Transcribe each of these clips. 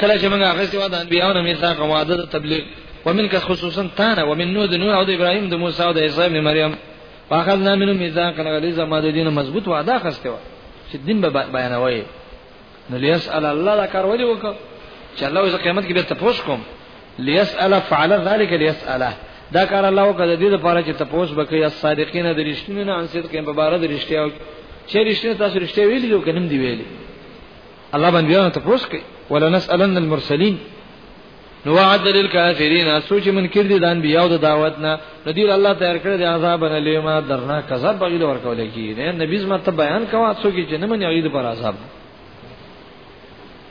کله چې موږ هغه سیوا د انبیانو نه میثاق او وعده د تبلیغ ومنک خصوصا تانا ومن نوح د نوح او د ابراهیم د موسی او د عیسی ابن مریم واخذنا منهم میثاقا غلیظا ما د دین مضبوط وعده خسته و چې دین به بیانوي نو لیسال الله دا کار ولې وکړه چې الله اوس قیامت کې به تاسو کوم ليسأل فعل ذلك ليسأله دا کار الله وکړه د دې لپاره چې تپوس وکړي الصادقین د رښتینو نه انصت کې په بار د رښتیا چې رښتیا تاسو رښتیا ویلي او کنم دی ویلي الله باندې بیا تپوس کوي ولا نسالن المرسلین نو وعد للکافرین سوچ منکر دي د انبیاء د دعوت نه ندی الله تیار کړی د عذاب نه لیما درنا کذب بغیر ورکول کی نه نبی زما ته بیان کوا څوک چې نه منی عید پر عذاب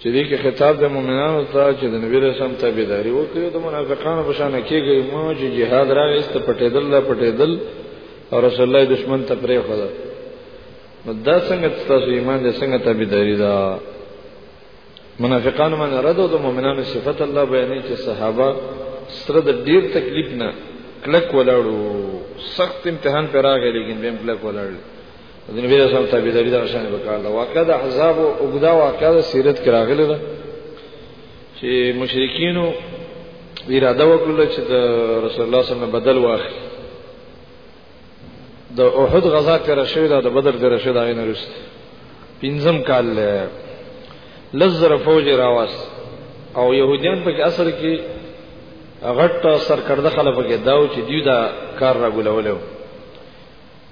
چې دې کې خطاب د مؤمنانو ته چې د نبی رسول الله تابعداري وکړي د منافقانو په شان کېږي مو چې jihad راغی است پټېدل لا پټېدل او رسول الله دشمن ته پرې خدا نو دا څنګه تاسو ایمان دې څنګه تابعداري دا منافقانو باندې رد او د مؤمنانو صفت الله بیانې چې صحابه سره د ډیر تکلیف نه کلک ولاړو سخت امتحان پر راغی لیکن بهم کلک ولاړو د نبی صلی الله علیه وسلم تابعداري د شان په کار ده واقع د احزاب او غدا واقع د سیرت کې راغلی ده چې مشرکینو اراده وکړه چې د رسول الله صلی الله علیه وسلم بدل واخلي د احد غزا تیر شوی دا د بدر تیر شوی دا غینه رسته پنځم کال لزر فوج راواس او يهوديان په اصل کې غټ سرکړه خلک کې داو چې دیو دا کار را ګولولو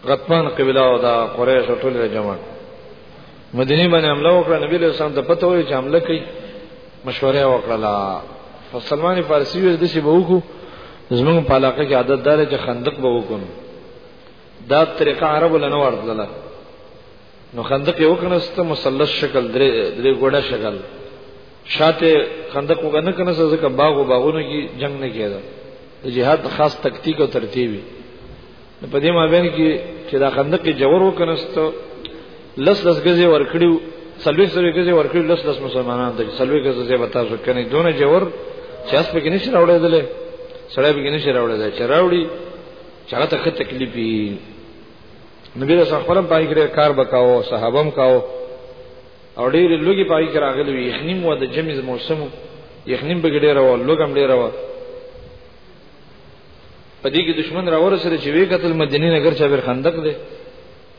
غطفان قبيله او دا قريش ټول را جمع مدینه باندې حمله وکړه نبی له سم ته پته وای چې حمله کوي مشوره وکړه فسلمان فارسی ویل دشي به وکړو زمونږ په علاقه کې عادت دار چې خندق به وکړو دا طریقه عرب لنه ورتله نو خندق یو کنسته مثلث شکل درې درې ګوډه شکل شاته خندق وګنه کنه ځکه باغ او باغونو کې جنگ نه کېده جهاد خاص تکتیک او ترتیبي په دې مابین کې چې دا خندق جوړ وکنست لس لس غزي ورکړیو سلوي سلوي غزي ورکړیو لس لس مسلمانان ته سلوي غزي زه بتا شو کني دونه جوړ چې اس په کې نشي راوړېدل سړی په کې نشي راوړېدل چې راوړي چې هغه ته خه تکلیف وي نبی رسول خپلم پای کې کار وکاو صحابم کاو او ډېر لوګي پای کې راغلي وي یخنیم و د جمعې موسم یخنیم بګډې راو لوګم ډېر راو په دې کې دشمن راور سره چې وی قتل مدینه نګر چابر خندق دی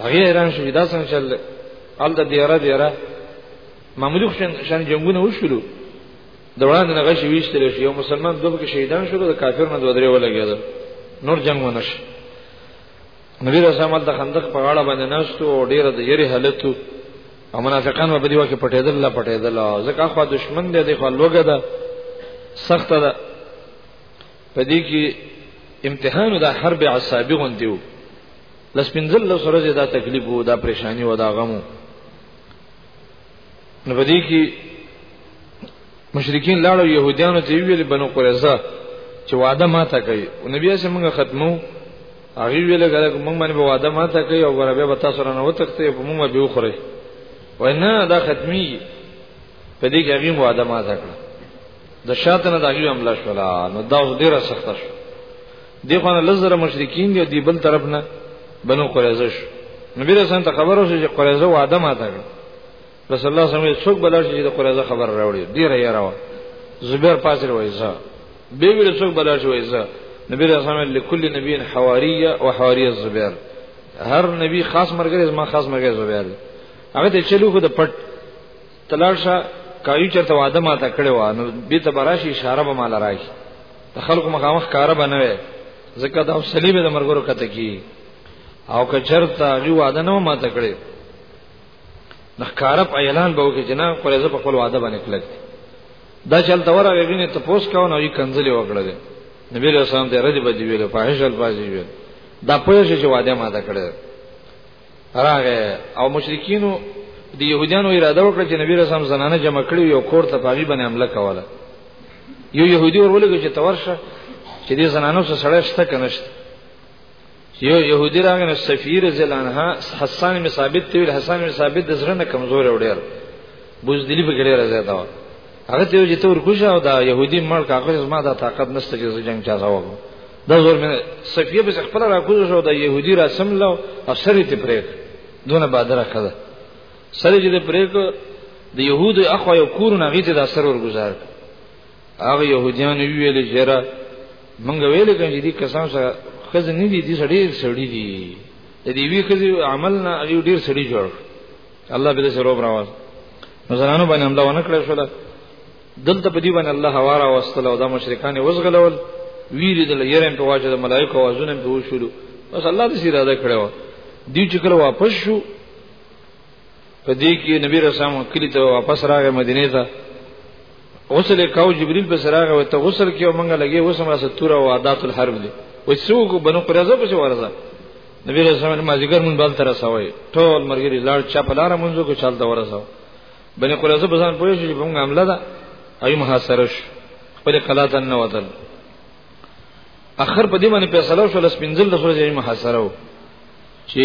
هغه ایران شو دا څنګه چل ال د دیاره دیاره معمولی شان شان جنگونه وشولو د وړاندې نه غشي ویشتل شي یو مسلمان دوه کې شهیدان شول د کافر نه دوه درې ولګیدل نور جنگ ونه شي نبی رسول الله د خندق په غاړه باندې نشته او ډیره د یری حالت او منافقان په دې وکه پټېدل لا پټېدل ځکه خو دشمن دې دی خو لوګه ده سخت ده په دې کې امتحان د حرب عصابي غونډې وو لس پنځل لس ورځې دا تکلیف وو دا پریشانی و دا غم وو نو په دې کې مشرکین لاړو يهوديانو ته ویل بنو قریظه چې وعده ما ته کوي او نبی اسه موږ ختمو هغه ویل غره موږ باندې به وعده ما ته کوي او غره به تاسو نه وتخته په موږ به وخره وینا دا ختمي په دې کې هغه مو ادم آزاد کړ د شاته نه داګي حمله شولا نو دا اوس ډیره سخته شو دی خو نه لزر مشرکین دی دی بل طرف نه بنو قریظه شو نبی رسول ته خبر اوسه چې قریظه و ادم آزاد کړ رسول الله صلی الله علیه وسلم څوک بلل شي د قریظه خبر راوړي ډیره یې راو زبیر پاسره وایي زه به ویل څوک بلل شي وایي زه نبی رسول الله لكل نبی حواریه او حواریه زبیر هر نبی خاص مرګ زما خاص مرګ زبیر هغه ته چلو خو د پټ تلارشه کایو چرته واده ما ته کړی و نو به ته براشي اشاره به مال راشي ته خلکو مخامخ کار به نه وي ځکه دا صلیب د مرګرو کته کی او که چرته غي واده نه ما ته کړی نخکارب اعلان به وکړي چې نه قریزه په خپل واده باندې کلک دا چلته ورغه غینه ته پوس کاو نو یې کنځلې وکړل نبی رسول الله دې رجب دی ویل فاحش الفاظ ویل دا پوه شي چې واده ما ته کړی راغه او مشرکینو د يهودانو اراده وکړه چې نبی رسول زنانه جمع کړي یو کور ته پاغي باندې حمله کوله یو يهودي ورولګو چې تورشه چې دې زنانو سره سړی شته کنه شته یو يهودي راغی نو سفیر زلانها حسان می ثابت تیل حسان می ثابت د زړه نه کمزور وړیر بوزدلی په ګډه راځي دا هغه ته یو چې تور کوشه او دا يهودي مړ کاغذ ما دا طاقت نشته چې جنگ چا ساوګم دا زور مې صفیه به خپل را کوز شو د يهودي را سملو او سری ته پرې دونه بادره خده سری چې پرې کو د يهودو اخو یو کورونه غیته د سرور گزار هغه يهوديان ویل چې را مونږ ویل چې دي کسان سره خزه نه دي دي سړي سړي دي د دې وی خزه عمل نه یو ډیر سړي جوړ الله به دې سره روب راوځي نو زنانو باندې حمله ونه کړې شو دلته په دې باندې الله هوا را وستله او دا مشرکان یې وزغلول ویریدل یې رم په واجب د ملایکو اوازونه په وشولو بس الله دې سي اراده کړو دی چې کله واپس شو په دې کې نبی رسول الله کلی ته واپس راغی مدینه ته غسل کاو جبريل په سراغه و ته غسل کیو مونږه لګي اوس ما ستوره او عادت الحرب دي و څوک بنو قرزه په ورزه نبی رسول الله مازیګر مون بل تر سوي ټول مرګري لاړ چا په لار مونږ کو چل دا ورسو بني قريظه په ځان پوه شو چې موږ عمله ده اي محاصره شو خپل قلا ته نه وتل اخر په دې باندې فیصله شو لس پنځل رسول یې محاصره و چې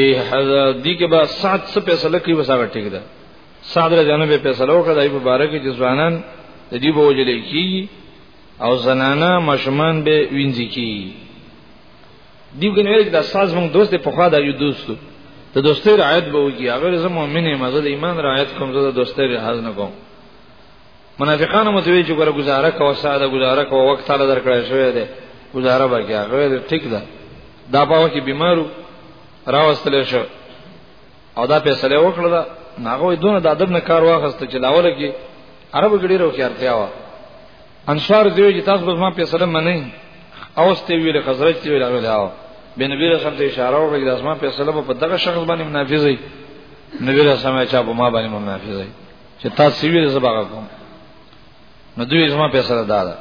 دې کې به سات څه فیصله کوي وساګه ټیک ده سعد رجانه به فیصله وکړه دای په باره کې چې ځوانان د دې به وجلې کی او زنانا مشمان به وینځي کی دیو ګن ویل دا ساز مونږ دوست په خوا دا یو دوستو ته دوستي رعایت به وږي هغه زه مؤمن یم زه د ایمان رعایت کوم زه د دوستي لحاظ نه کوم منافقان مو دوی چې ګره گزاره کوه ساده گزاره کوه وخت تعالی درکړی شوی دی گزاره به کوي هغه ټیک ده دا پاو کې بیمارو راوستل شو او دا فیصله وکړه دا ناغه دونه د ادب نه کار واخست چې لاول کې عربو ګډي رو خیارتیا و انصار دیو چې تاسو به ما په سره منئ او ستې ویل خزرج ته ویل راغلی او بن نبی رسول ته اشاره وکړه چې اسما په سره په دغه شخص باندې منافذي نبی رسول چا په ما باندې منافذي چې تاسو ویل زبغه کوم نو دوی اسما په سره دادا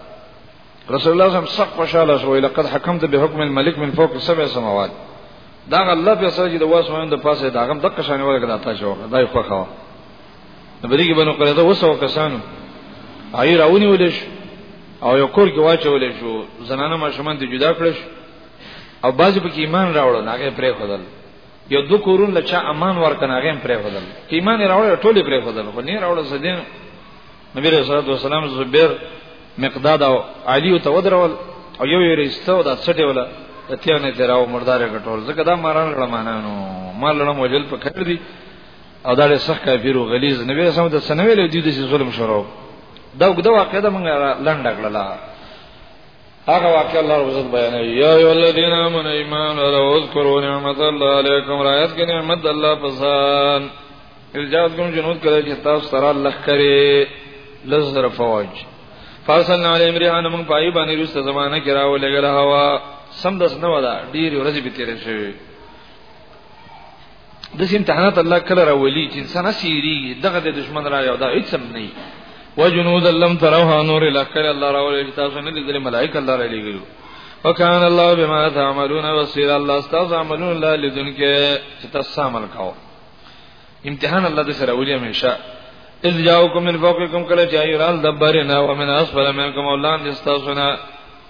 رسول الله صلی الله علیه وسلم سخت خوشاله شو لقد حکمت بحکم الملك من فوق سبع سماوات دا الله په سره چې د واسمن د پاسه دا غم دغه شان ورګه داتا شو دا یو خوخه په دې کې بنو قریظه وسو کسانو هغه راونی ولش او یو کور کې واچول شو زنانه ماشومان ته جدا کړش او بعضی په کې ایمان راوړل هغه پرې خدل یو دو کورون لچا امان ورکن هغه پرې خدل ایمان راوړل ټول پرې خدل خو نه راوړل سدین نبی رسول الله صلی الله علیه وسلم زبیر مقداد او علی او تودرول او یو یې رښتو دا څټه ولا اتیانه تیراو مردار کټول زکه دا ماران لړمانانو مال لړم وجل په کړ دي او دا له سخت کافر او غلیظ نبی رسول الله د سنوي له دې د ظلم شروع دا وګدا واقع ده موږ لنډه کړل هغه واقع الله رب عزت بیان یا ای الذین آمنوا ایمان او اذکروا نعمت الله علیکم رایت کې نعمت الله پسان الجاز کوم جنود کړه چې تاسو سره الله کرے لزر فوج فاصلنا علی امرئان من پای باندې رسته زمانہ کې راو لګل هوا سم دس نه ودا ډیر ورځې به تیرې شوی د سې امتحانات الله کله راولي چې انسان سیری دغه د دشمن را یو دا هیڅ هم نه وجنود لم تروها نور لکل الله راولي تاسو نه لیدل ملائکه الله را لګیو وکان الله بما تعملون بصیر الله استاذ عملون الله لذن کې چې تاسو عمل کاو امتحان الله دې سره ولي همیشه اذ جاءكم من فوقكم کله چې ایرال دبرنا ومن اسفل منكم اولان استاسنا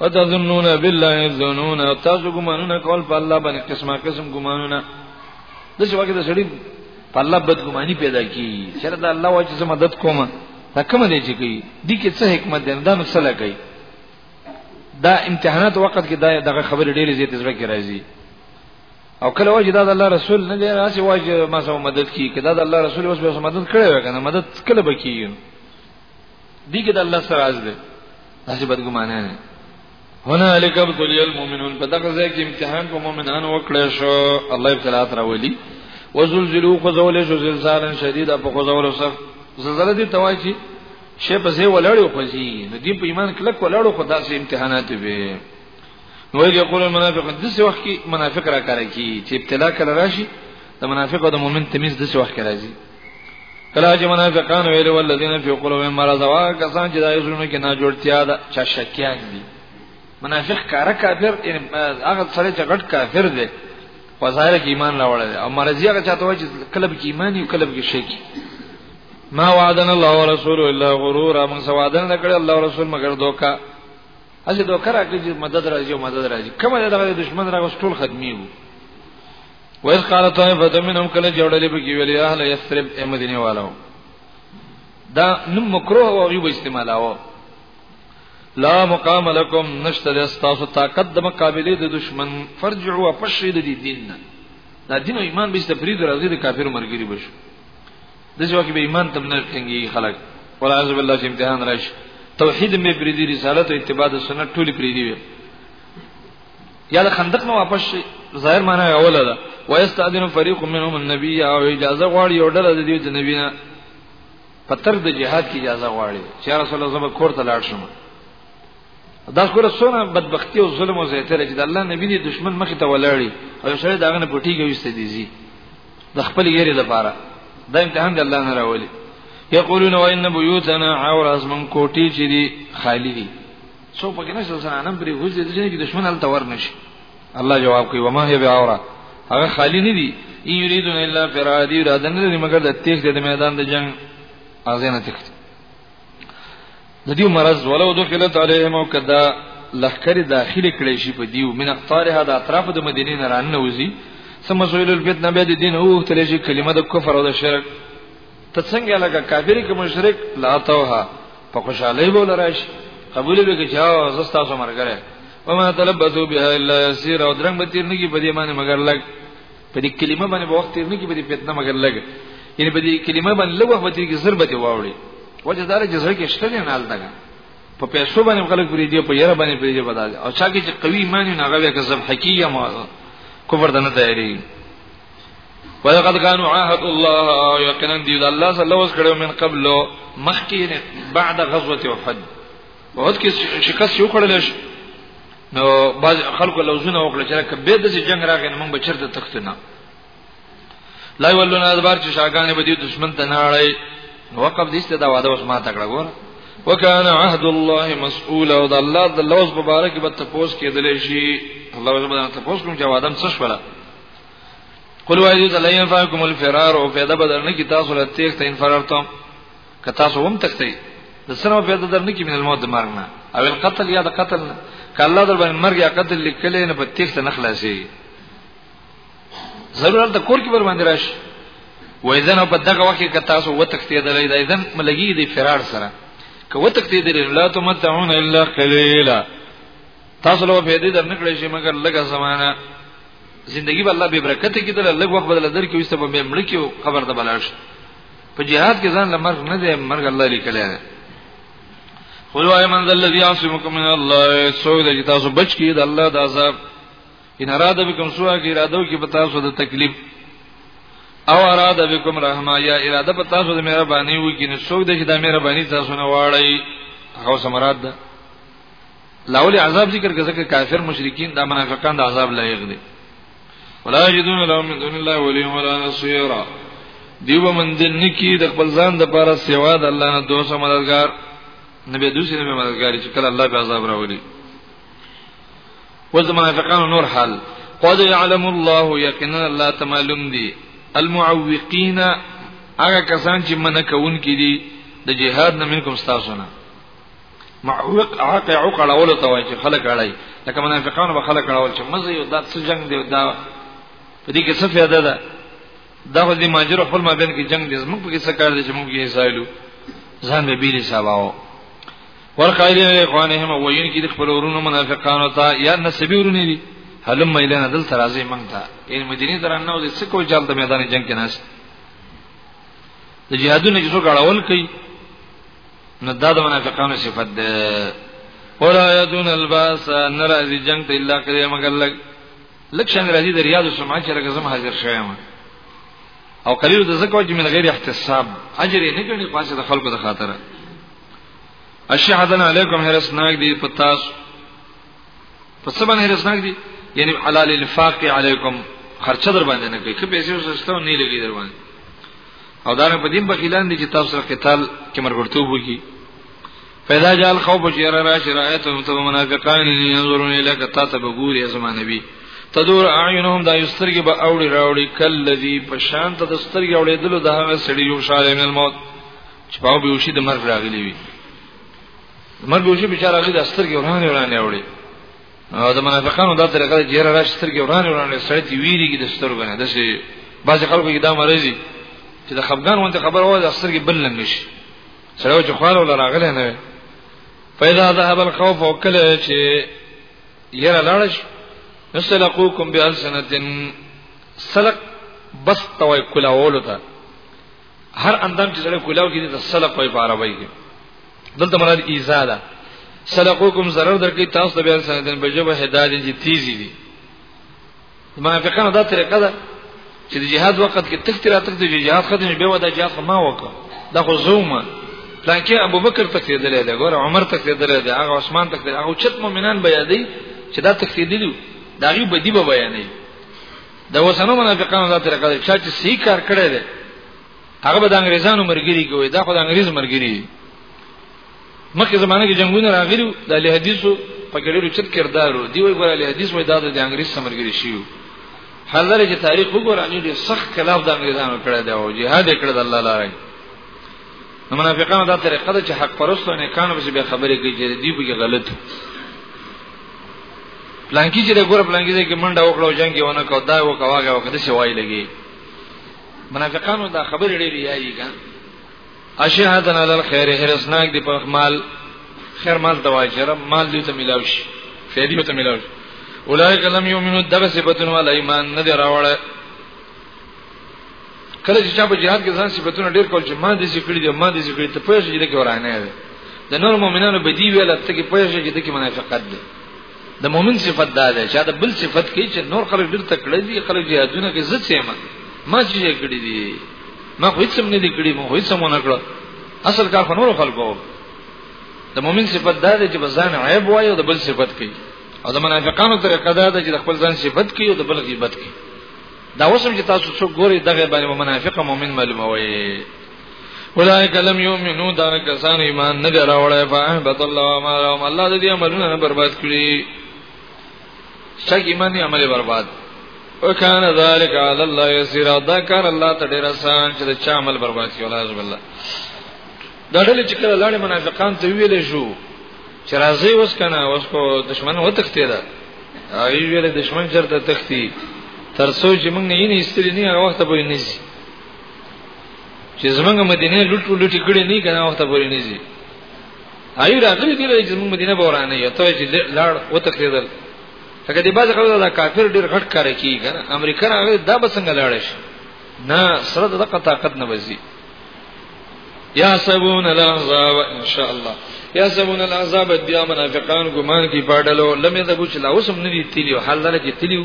وتظنون بالله الظنون تاسو ګمانونه کول په الله باندې قسمه قسم ګمانونه د څه وخت د سړي په الله بد ګماني پیدا کی چیرې د الله واجب زما مدد کوم دا کوم دی چې کوي دي کې څه حکمت دی دا نو څه لګي دا امتحانات وخت کې دا دغه خبرې ډېرې زیاتې زړه کې راځي او کله واجب دا د الله رسول نه دی راځي واجب ما سره مدد کی کدا د الله رسول اوس به مدد کړی وکنه مدد کله بکیږي دي کې د الله سره راز دی داسې بدګمانه نه هنالک ابتلی المؤمنون په دغه ځای کې امتحان په مؤمنانو وکړی شو الله ابتلاات راولي وزلزلوا خذول شو زلزالا شدیدا په خذول سخت زلزله دي توای چې شی په ځای ولاړو خوځي نو دې په ایمان کلک ولاړو خدا سي امتحانات به نو یې قول المنافق د څه وخت کې منافق را کار کوي چې ابتلا کړه راشي د منافق او د مؤمن تمیز د څه وخت کې راځي کله چې منافقان ویل ولذین فی قلوبهم مرض وا کسان چې دای زړونو کې نه جوړتیا ده چا شکیان دي منافق کار کافر ان هغه سره چې غټ کافر دی په ظاهر کې ایمان راوړل او مرضی هغه چاته وایي چې کلب کې ایمان یو کلب کې شک ما وعدنا الله ورسول الا غرور من سوادن نکړ الله رسول مگر دوکا اځه دوکا راکړي مدد راځي مدد راځي کومه دغه دشمن راغوس ټول ختمي وو ویل قال طائفه منهم کله جوړلې په کې ویلې اهل یثرب ای مدینه والو دا نم مکروه او غیب استعمالاو لا مقام لكم نشتر استاسو طاقت د مقابله د دشمن فرجعوا فشید دي دین دا دین او ایمان به تفرید راځي د کافر مرګري بشو د ځو کې به ایمان تم نه ټینګي خلک ولا عز بالله چې امتحان راشي توحید مې پریدي رسالت او اتباع د سنت ټولي پریدي یا د خندق نه واپس شي ظاهر معنی اوله ده ويستاذن فريق منهم النبي او اجازه غواړي یو ډله د دې د نبی نه په تر د جهاد کې اجازه غواړي چې رسول الله زما کور ته لاړ شم دا ګوره څونه بدبختی او ظلم او زیاتره چې د الله نبی دی دشمن مخ ته ولاړی او سره داغه نه پټیږي وسته دي زی د خپل یری لپاره دا امتحان دی الله نه راولي یقولون وان بیوتنا عورز من کوټی چې دی خالی دی څو پکې نشته زنانه پرې وځي د جنې کې دشمن هلته ورنشي الله جواب کوي وما هي بعوره هغه خالی نه دي ان یریدون الا فرادی را دن لري مگر د تیخ د میدان د جنگ ازینه تخت د دې مرز ولو دخلت علیهم او کدا لخر داخلي کړي شي په دیو من اقطارها د اطراف د مدینې نه رانه وزي ثم سئل الفتنه به د دین او تل شي کلمه د کفر او د شرک ته څنګه لګه کافر کې مشرک لا توها په خوشاله به لراش قبول به کې چا زستا سو مرګره وما تلبثوا بها الا يسير او درنګ به تیر نه کی په دې باندې مگر لګ په دې کلمه باندې وخت تیر نه کی په دې فتنه مگر لګ یعنی په دې کلمه باندې لوه په دې کې ضربت واوړي وجه دار جزر کې شته نه حال دغه په پیسو باندې خلک پرې دی په یره باندې پرې دی بدل او چا کې چې قوي ایمان نه غوي کسب حقیقت ما کفر دنه تیاری ولقد كانوا عاهد الله يقينا دي الله صلى الله عليه من قبل مخکې بعد غزوه احد احد کې شکست یو کړل شي نو باز خلکو لوزونه وکړه چې کبه د جنگ راغی موږ به چرته تختنه لا ولون ادبار چې شاګانې به دي دشمن ته نه اړای وقف دې ست دا واده اوس ما تکړه ګور وکان عهد الله مسؤول او د الله د لوز مبارک به تاسو کېدلې شي الله به تاسو کوم جوادم څه شولا قل وایي ته لین فاکم الفرار او پیدا بدل نه کی تاسو له تیخت ان فرارتم که تاسو هم تختی د سره پیدا در نه کی من الموت مرګ نه او القتل یا د قتل نه که الله در باندې مرګ یا قتل لیکلې نه په تیخت نه خلاصي ضرورت د کور کې بر باندې راشي و اذن په دغه وخت کې تاسو وتختی د لید اذن ملګی دی فرار سره که وتختی د لا تمتعون الا قليلا تاسو له پیدا در نه کړی شي مګر لږه زمانہ زندگی به الله به برکت کې دل لږ وخت بدل در کې وسته به مړ کې او قبر ته بلاش په jihad کې ځان لمر نه دی مرګ الله لیکل دی خو وای من ذل الذي يعصمكم من الله سوی د تاسو بچ کی د الله د عذاب ان اراده بكم سوء کی اراده کی په تاسو د تکلیف او اراده بكم رحمه یا اراده په تاسو د مهرباني وو کی نه سوی د چې د مهرباني تاسو نه واړی هغه سمراد ده لاول عذاب ذکر کړه ځکه کافر مشرکین دا منافقان د عذاب لایق دي ولا یجدون لهم من دون الله ولي ولا نصيرا دیو مندل نکی د خپل ځان د پاره سیوا د الله نه دوسه مددگار نبی دوسی نبی مددگاری چې کله الله به عذاب راولي وز منافقان نور حال قد يعلم الله يقينا الله تعلم دي المعوقين هغه کسان چې منکون کړي د جهاد نه منکم تاسو نه معوق عق عقل اول ته وای چې خلک اړای لکه منافقانو به خلک اړول چې مزه یو دا څه جنگ دی دا په دې کې څه فائدہ ده دا خو دې ماجر خپل مابین کې جنگ دې زموږ په کې څه کار دې چې موږ یې سایلو ځان به بیلی سباو ورقایل اخوانهم وین کې خپل ورونو منافقانو ته یا نسبی ورونه دي هلم مېلنه دل ترازی مونږ ته یعنی مدینه درنه او دې څه کو جلد میدان جنگ کې ناس د جهادونو چې څوک اړول کوي نو دا د منافقانو صفت ده ولا یذون الباس ناراضی جنگ ته الا کړي مگر لګ لکشن راضی د ریاض سمع چې لکه زم حاضر شوم او قلیل د زکو چې من غیر احتساب اجر نه کړي خاصه د خلکو د خاطر الشهدن علیکم حرسناک دی پتاس په څه باندې رسنګ دي یعنی حلال الفاق علیکم خرچه در باندې نه کوي که پیسې وسستو نه لګي در باندې او دا نه په دین بخیلان دي چې تاسو سره قتال کې مرګرتوب وکي پیدا جال خوف چې را راشي رايت هم ته منافقان ينظرون اليك تا ته بګوري زما نبی تدور اعینهم دا یسترګي به اوړي راوړي کلذي په شان ته د سترګي اوړي دلو دا هغه سړي یو شاله من الموت چې پاو به وشي د مرګ راغلی وي مرګ وشي بچاره هغه د سترګې ورانه ورانه وړي او د منافقانو دا طریقه ده چې هر راش سترګې ورانه ورانه سړی تی ویریږي د سترګو نه داسې بعضې خلکو کې دا مرضي چې د خفګان وانت خبر وای د سترګې بل لنګ شي سړی چې خواله ولا راغلی نه وي فإذا ذهب الخوف وکله چې یره لاړ شي نسلقوکم بألسنتن سلق بس توي کلاولو ته هر اندام چې سره کلاو کې د سلق په عبارت وایي دلته مراد ایزا ده صدقوکم zarar درکې تاسو ته بیان سندن په جوه هدایت دي تیزی دي منافقانو دا طریقه ده چې د جهاد وخت کې تخت را تخت دی جهاد ختم به ودا جهاد ما وکړه دا خو زومه لکه ابو بکر تقیدل دی ګور عمر تقیدل دی هغه عثمان تقیدل هغه چت مؤمنان بیا دی چې دا تقیدل دا غي بدی به بیانې دا وسنو منافقانو دا طریقه ده چې صحیح کار کړی دی هغه به د انګريزانو مرګري کوي دا خو د انګريز مرګري مخکې زمانه کې جنگونه راغلي د اهل حدیثو په ګډیرو چت کردارو دی وی ګور اهل حدیث وای دا د انګريز سره مرګري شي حاضر چې تاریخ وګورئ نو ډېر سخت خلاف د انګريزانو کړی دی او جهاد یې کړی د الله لپاره نو منافقانو دا طریقه ده چې حق پرستو نه کانو به خبرې کوي چې دی به غلط پلانکی چې ګور پلانکی چې منډه وکړو جنگ یې ونه کو دا وکواګه وکړه څه وای لګي منافقانو دا خبر ډېر یایي کا اشهدن علی الخير هرسناک دی په مال خیر مال دواجر مال دې ته ملاو شي فیدی ته ملاو شي اولایک لم یؤمنو دغه صفاتونه ول ایمان نه دی راوړل کله چې چا په jihad کې ځان صفاتونه ډېر کول چې ما دې ذکر دي ما دې ذکر ته پوهې چې دې کې ورانه ده د نور مؤمنانو بدی ویل ته کې پوهې چې دې کې منافقت ده د مؤمن صفت دا ده چې دا بل صفت کې چې نور خلک ډېر تکړه دي خلک جهادونه کې زړه سیمه ما چې کړی دي ما خو هیڅ نه دي کړی ما خو هیڅ نه کړو اصل کار خو نور خلکو د مؤمن صفت دا ده چې بزان عیب وایي او د بل صفت کوي او د منافقانو طریقه دا ده چې د خپل ځان صفت کوي او د بل غیبت کوي دا اوس هم چې تاسو څوک ګوري دغه باندې منافق مؤمن معلوموي اولئک لم یؤمنو دا کسان ایمان نه دراوړای فاحبط الله ما رحم الله دې عملونه برباد کړی شک ایمان یې عمل برباد وکانه ذالک علی الله یسیر دا کار الله ته ډیر آسان چې د چا عمل برباد کړي الله عز وجل دا ډلې چې کله لاړې منافقان ته ویلې شو چې راځي اوس کنه اوس کو دشمن و تختی دا ای ویلې دشمن چرته تختی تر څو چې موږ نه یې نه استری نه هغه وخت به یې نه چې زمونږ مدینه لټ لټ کړي نه کنه وخت پورې نه زی ایو راغلی دی چې زمونږ مدینه بورانه یو ته چې لاړ وته کېدل هغه دی باز خبره دا کافر ډیر غټ کار کوي کنه امریکا هغه دا بسنګ لاړ شي نه سره دغه طاقت نه وځي یا سبون العذاب ان شاء الله یا سبون العذاب بیا منافقان ګمان کی پاډلو لمه د بوچ لا اوسم ندی تیلیو حال لره کی تیلیو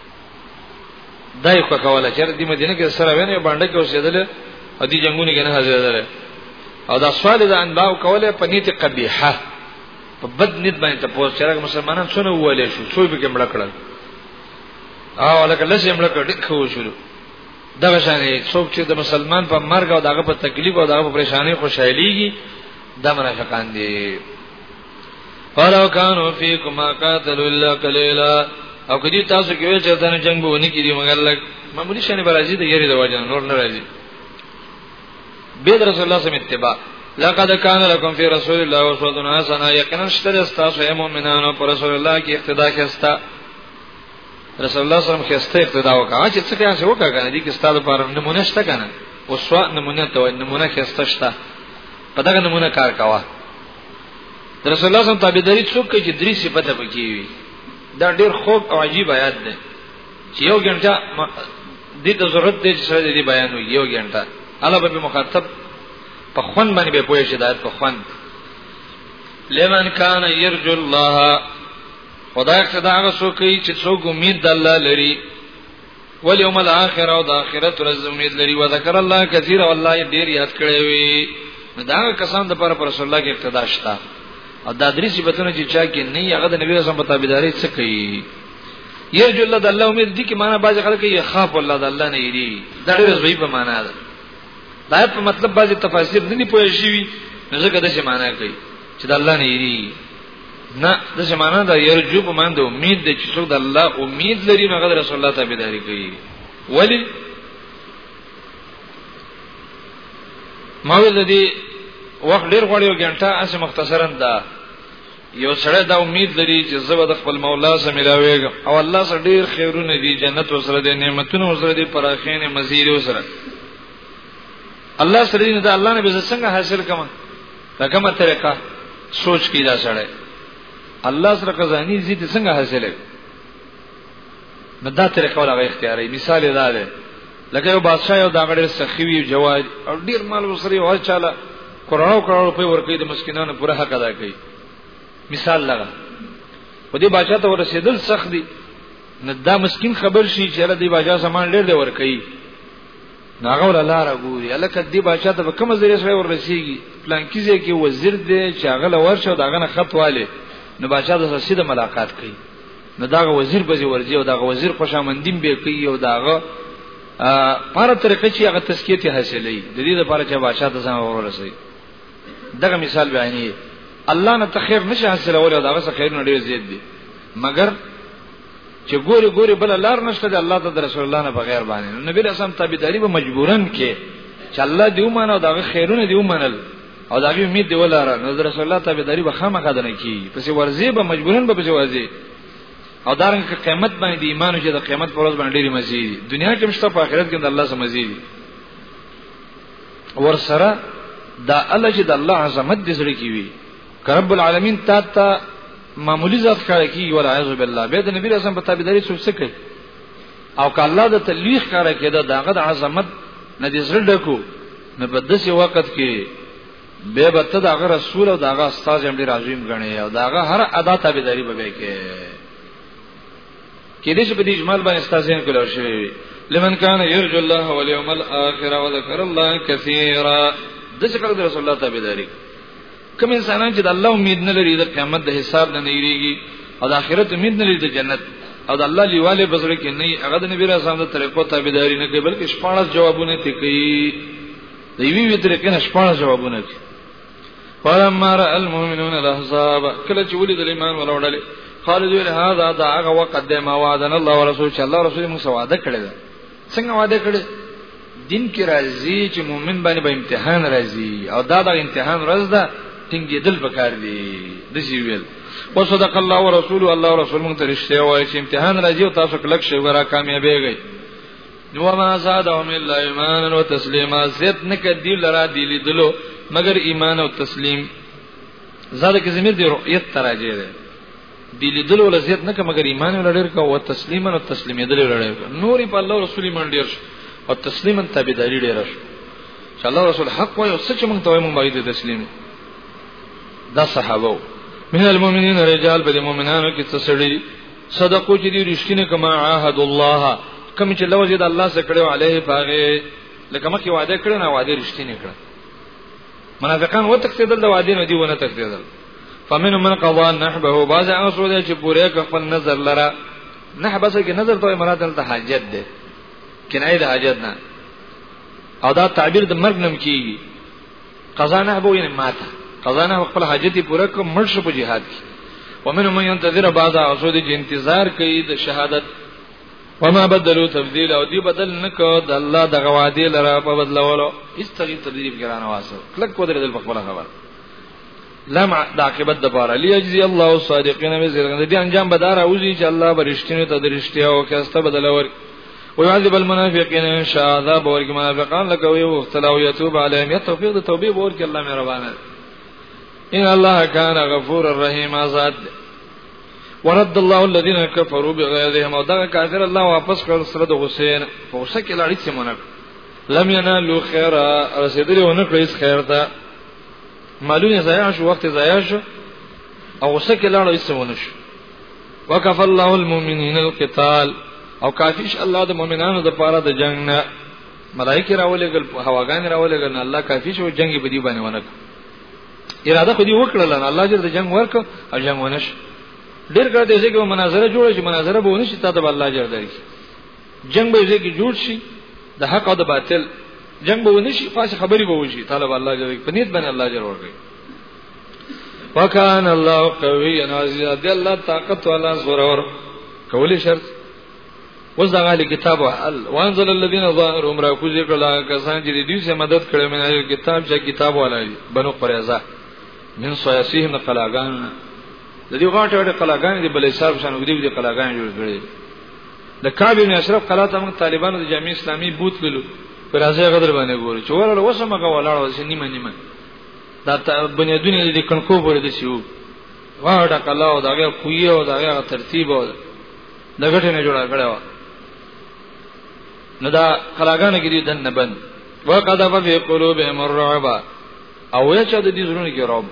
دای په کوله چې د مدینه کې سره ویني باندې کې اوسېدل او دې جنگونه کې نه حاضرېدل او دا سوال د انباء کوله په نیت قبیحه په بد نیت باندې ته پوه چې راغ مسلمانان څونه وولې شو څو به کې مړ کړل او لکه لسه مړ کړ ډېر خو شو دا شانې څوک چې د مسلمان په مرګ او دغه په تکلیف او دغه په پریشانی خوشحاليږي دا منافقان دي فلو کانو فیکم قاتلوا الا قليلا او کدی تاسو کې ویل چې دا جنگ به ونی کیږي مګر لګ معمولی شنه برازي د یری د وجه نور نه راځي به رسول الله صلی الله علیه وسلم اتباع لقد كان لكم في رسول الله اسوه حسنه یقینا شتر استاسو اے مؤمنانو پر رسول الله کی اقتدا کستا رسول الله صلی الله علیه وسلم اقتدا وکړه چې څه کان څه وکړه کنه دي کې ستاسو پر نمونه شته کنه اسوه نمونه ته نمونه کستا شته په دغه نمونه کار کاوه رسول الله صلی الله علیه وسلم څوک چې درې صفته پکې وي دا ډېر خوب او عجیب آیات ده چې یو ګنټه دې ته ضرورت دې چې سره دې بیان وي یو ګنټه الله به مخاطب په خوان باندې به پوهې شدایت په خوان لمن کان یرجو الله خدای صدا هغه څوک چې څوک امید د الله لري وليوم الاخر او د اخرت ورځ امید لري و ذکر الله کثیر والله ډیر یاد کړی وي دا کسان د پر پر رسول الله کې اقتدا شته او دا درې صفاتونه چې چا کې نه هغه د نبی رسول په تابعداري څه کوي یرجو الله د الله امید دي کې معنا باز خلک یې خاف الله د الله نه یری دا ډېر زوی په معنا ده دا په مطلب باز تفاسیر نه دی پوه شي ځکه د څه معنا کوي چې د الله نه یری نه د زمانه دا يرجو په معنی د امید د چې څوک د الله امید لري نو غد رسول الله تابعداري کوي ولی ما ول دې وخت ډیر غوړی او ګنټه اسه مختصرا دا یو سره دا امید لري چې زه به خپل مولا سره ملاويږم او الله سره ډیر خیرونه دي جنت وسره دي نعمتونه وسره دي پراخینه مزیر وسره الله سره دې دا الله نه به څنګه حاصل کما دغه طریقه سوچ کی دا سره الله سره قزانی زی ته څنګه حاصله نو دا طریقه ولا اختیاري مثال دا ده لکه یو بادشاہ یو داغړې سخیوی جواد او ډیر مال وسري او چاله کروڑو کروڑو په ورکې د مسکینانو پوره حق ادا کوي مثال لگا په دې بادشاہ ته ورسېدل سخت دي نه دا مسکین خبر شي چې له دې بادشاہ سامان ډېر دی ورکې ناغه ول لار ګوري الکه دی بچا ته کوم ذریعہ سره ورسیږي پلان کیږي کې وزیر دی چې هغه لور شو داغه نه خط والے نو بچا د سیده ملاقات کوي نو داغه وزیر بځي ورځي او داغه وزیر خوشامندین به کوي او داغه پر طریقې چې هغه تسکیه حاصلې د دې لپاره چې بچا ته ځان ورسي دغه مثال بیانې الله نه تخیر نشه حاصلول او داغه خیر نه ډیر زیات دی مګر چې ګوري ګوري بل لار نشته د الله د رسول الله نه بغیر باندې نبی رسول تابعداري به مجبورن کې چې الله دی ومنه او دغه خیرونه دی ومنل او دغه امید دی ولاره نو رسول الله تابعداري به خامخا دنه کی پس ورزي به مجبورن به پس ورزي او دارنګ قیامت باندې ایمان چې د قیامت پر ورځ باندې ډېری مزي دنیا کې مشته په آخرت کې د الله سره مزي ور سره دا الله چې د الله عظمت دې سره کی وي که رب العالمین تا ته معمولی ذات ښکاره کیږي والعیاذ بالله به د نبی رسول په تابعداري څوک څه کوي او که الله د تلوي ښکاره کېده داغه د عظمت نه دې زړه ډکو نه په داسې وخت کې به به ته داغه رسول او داغه استاد هم ډیر عظیم غني او داغه هر ادا تابعداري به کې کې دې چې په دې اجمال باندې استادین کول شي لمن کان یرجو الله والیوم الاخر وذکر الله کثیرا د ذکر رسول الله تابعداري کوم انسانان چې د الله امید نه لري د قیامت د حساب نه نیریږي او د آخرت امید نه لري د جنت او د الله لیواله بزړه کې نه هغه د نبی رسول الله طریقو تابعداري نه کوي بلکې شپږ جوابونه ته کوي د یوې وی طریقې نه شپږ جوابونه کوي فلما را المؤمنون الاحزاب کله چې ولید ایمان وروړل قالوا هذا دا هغه وخت د ما وعدنا الله ورسول چې الله رسول موږ وعده کړی څنګه وعده کړی دین کې راځي چې مؤمن باندې به امتحان راځي او دا د امتحان ورځ ده ټینګې دل پکار دی د سی ویل او صدق الله ورسول الله رسول مونږ ته رښتیا وایي چې امتحان راځي او تاسو کلک شي ورا کامیابیږئ نو ما زادهم الا ایمانا وتسلیما زید نکد دی لرا دی لیدلو مگر ایمان او تسلیم زاده کې زمير دی رؤیت تراجه ده دی لیدل ول زیات نه کوم مګر ایمان ول ډیر کا او تسلیما او تسلیمې دل ول ډیر نور په الله رسول ایمان ډیر شو او تسلیما تابعداري ډیر شو چې الله رسول حق وایي او سچ مونږ ته وایي مونږ باید تسلیم دا صحابه من المؤمنین رجال بل مؤمنانو کې تسړي صدقو چې دی رښتینه کما عهد الله کوم چې لوځي د الله سره کړو علیه پاغه لکه مکه وعده کړو نه وعده رښتینه کړو منافقان وتښتیدل د وعده نه دی ونه تښتیدل فمن من قضا نحبه باز هغه سو دی چې پوره ک خپل نظر لره نه بس کې نظر ته مراد ته حاجت ده کنایه د حاجت نه او دا تعبیر د مرګ نم کیږي قضا نه بو یې ماته قضا نه خپل حاجت پوره ک مرشه په jihad کې ومن من ينتظر بعض اسود چې انتظار کوي د شهادت وما بدلوا تبديل او دی بدل نکو د الله د غوادي لره په بدلولو هیڅ تغیر تبدیل ګرانه واسه کلک کو درې د خپل خبر لم د عاقبت د پاره لیجزی الله الصادقین بذلک دې انجام بدار اوځي چې الله برشتینو ته درشتیا او کاسته بدل ورک ويعذب المنافقين ان شاء عذاب ورک منافقان لکه وي وختلا او يتوب عليهم يتوفيق د توبې ورک الله مهربانه ان الله كان غفور رحيم ذات ورد الله الذين كفروا بغيظهم او دا کافر الله واپس کړ سره د حسین په وسه کې لاړی چې مونږ لم ينالوا خيرا رسیدلی ونه کړی خیر ته مالونه ضایع شو وخت ضایع شو او غصه کې لاړو هیڅ ونه شو وکف الله المؤمنین القتال او کافیش الله د مؤمنانو د پاره د جنگ نه ملائکه راولېګل هواګان راولېګل الله کافیش او جنگي بدی باندې ونک اراده خو دی وکړل نه الله جل د جنگ ورک او جنگ ونش ډیر کړه دې چې مناظره جوړه شي مناظره به ونشي تاسو الله جل درکې جنگ به ځکه جوړ شي د حق او د باطل جنگ به ونشي خاص خبري به وشي طالب الله جل په نیت باندې الله جل ورغی وکان الله قوی عزیز دی الله طاقت والا زور اور کولی شرط اوس دغه ال کتاب ال وانزل الذين ظاهرهم را کوزي کړه کسان چې دوی سره مدد کړي من هغه کتاب چې کتاب ولای بنو قریظه من سیاسیهم قلاغان د دې غاټه وړه قلاغان دي بلې صاحب شان ودی دي قلاغان جوړ کړي د کعب ابن اشرف قلا ته موږ طالبانو د جامع اسلامي بوت لولو پر ازه غدر باندې ګورو چې ورله وسه مګه ولاړ وسه نیمه نیمه دا بنیادونه دې کڼکو پورې دي شو واډه کلا او داګه کوی او داګه ترتیب او دغټه نه جوړه کړو نو دا کلاګان کې دي دنه بند وقذف في قلوبهم الرعب او یې چې د دې زړونو کې رعب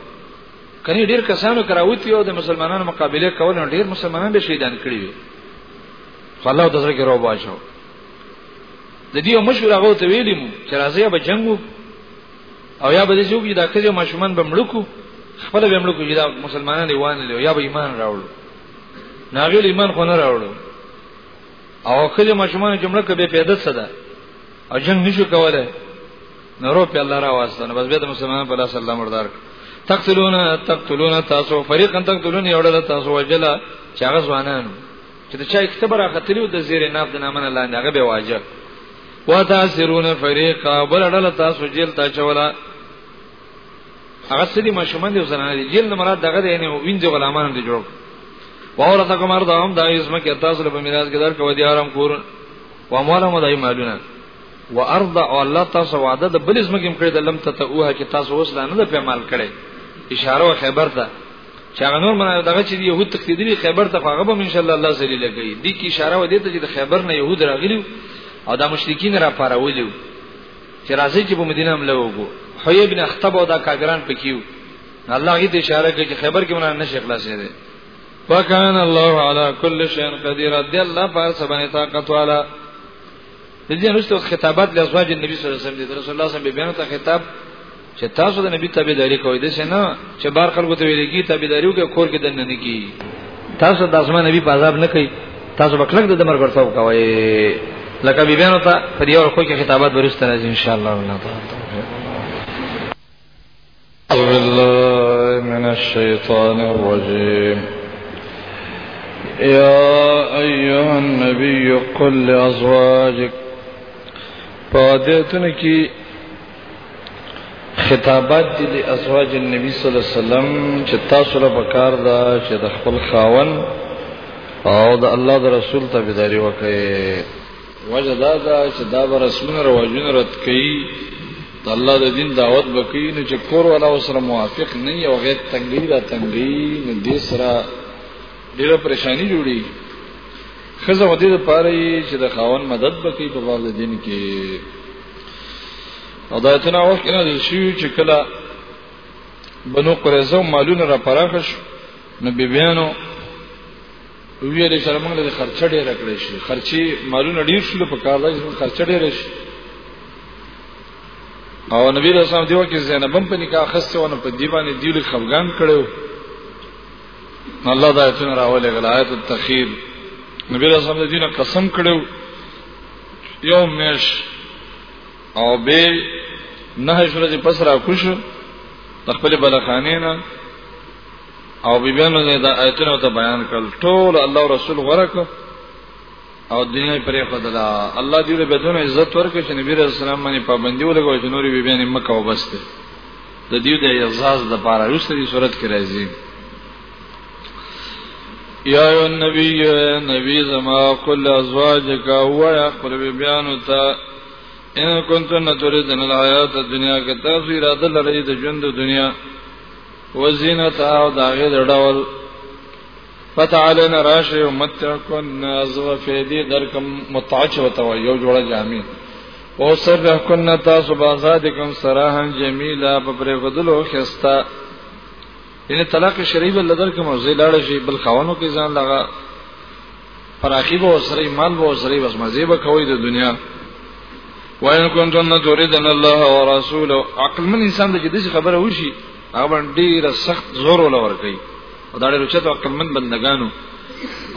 کني ډیر کسانو کراوتی او د مسلمانانو مقابله کول نو ډیر مسلمانان به شهیدان کړی وي خو الله د زړه کې روب واچو د دې مشور هغه ته ویلی مو چې راځي به جنگو او یا به دې جو دا کړي ماشومان به مړکو خپل به مړکو چې دا مسلمانان دی وانه یا به ایمان راوړو ناغیل ایمان خو نه راوړو او کله مشمن جمله کې به پیدا څه ده او جنگ نشو کوله نو رو په الله را واسطه بس به د مسلمان په لاس الله مردار تقتلون تقتلون تاسو فريقا تقتلون یو ډول تاسو وجلا چې هغه ځوانان چې د چا کتاب را خطرې د زیر ناف د نامن لاندې هغه به واجب وتاسرون فريقا بل ډول تاسو جیل تا چولا هغه سړي ماشومان دي زنانه دي جیل مراد دغه دی نه وینځي غلامان دي جوړ واورته کومر دا هم د اسمه کې تاسو له میراث کې درکو دي آرام کور و اموال هم دای مالونه و ارض او الله تاسو وعده د بل اسمه کې کړی د لم ته اوه کې تاسو اوس لا نه په مال کړی اشاره او خبر ده چې هغه نور منه دغه چې يهود تقدیدلی خبر ته هغه به ان شاء الله الله ذلیل کوي دي کې اشاره و دې ته چې د خبر نه يهود راغلی او دا مشرکین را پارولیو چې راځي چې په مدینه حمله وکړو حی ابن اخطب او دا کاګران پکیو الله یې اشاره کوي چې خیبر کې مونږ نشي خلاصې دي وکان الله علی کل شیء قدیر دی الله پر سبحانه طاقت والا د دې نوښتو خطابات لزواج النبي صلی الله علیه وسلم د رسول الله صلی الله علیه وسلم بیان ته خطاب چې تاسو د نبی تابعداري کوئ د سینا چې بار خلکو ته ویل کی تابعداریو کې کور کې دنه نه کی تاسو د اسمان نبی په عذاب نه کوي تاسو بکلک د دمر ورته کوي لکه بیبیانو ته په دې ورکو کې خطابات ورسته راځي ان شاء الله الله تعالی أعوذ بالله من الشيطان الرجيم يا أيها النبي قل لأزواجك فادئتنك خطابات دي د ازواج النبي صلی الله علیه وسلم چې تاسو له بکار دا چې د خپل خاون او د الله د رسول ته بيداری وکړي وجه دا دا چې دا به رسمونه رواجونه رد کړي د الله د دین دعوت وکړي نو چې کور ولا سره موافق نه یو غیر تنګی را تنګی نو دې سره ډیره پریشانی جوړي خزه ودی د پاره چې د خاون مدد وکړي په باب د دین کې او دا اتنا وخت کې نازل شوی چې کله بنو قریظه مالونه را پراخ شو نو بیبیانو وی دې سره موږ له خرچ ډېر کړې شي خرچي مالونه ډېر شول په کار دی چې خرچ ډېر شي او نبی رسول الله دیو کې زینب هم په نکاح خسته ونه په دی باندې دیول خفغان کړو الله دا ایتونه راولې غل آیت التخیر نبی رسول الله دینه قسم کړو یو مش او به نه شره چې پس را کوش خپل بلخانه نه او بیبیانو دا آیتونه ته بیان کړل ټول الله رسول غره کړ او دنیا پرې خدلا الله دې له بدون عزت ورکړي چې نبی رسول الله باندې پابندي ولګوي چې نورې بي بیان مکه وبسته د دې د اعزاز د پاره رسې دي صورت کې راځي یا ایو نبی نبی زما کل ازواجک او یا خپل بیان ته ان کنتن تريدن الحیات الدنیا که تاسو اراده لرئ د ژوند دنیا وزینت او داغه ډول فتعالنا راشه متعكن ازو فیدی درکم متعچ وتو یو جوړه جامع او سره کن تاسو بازاد کوم سراحن جمیلا په پرې غدلو خستا ان طلاق شریف لدر کوم زیلاړ شي بل خوانو کې ځان لگا فراخی به سره مال به سره بس مزه به کوي د دنیا وان کنتم تريدن الله ورسوله عقل من انسان د دې خبره وشي هغه باندې ډیر سخت زور ولور کوي او دا ډیر چت عقل من بندگانو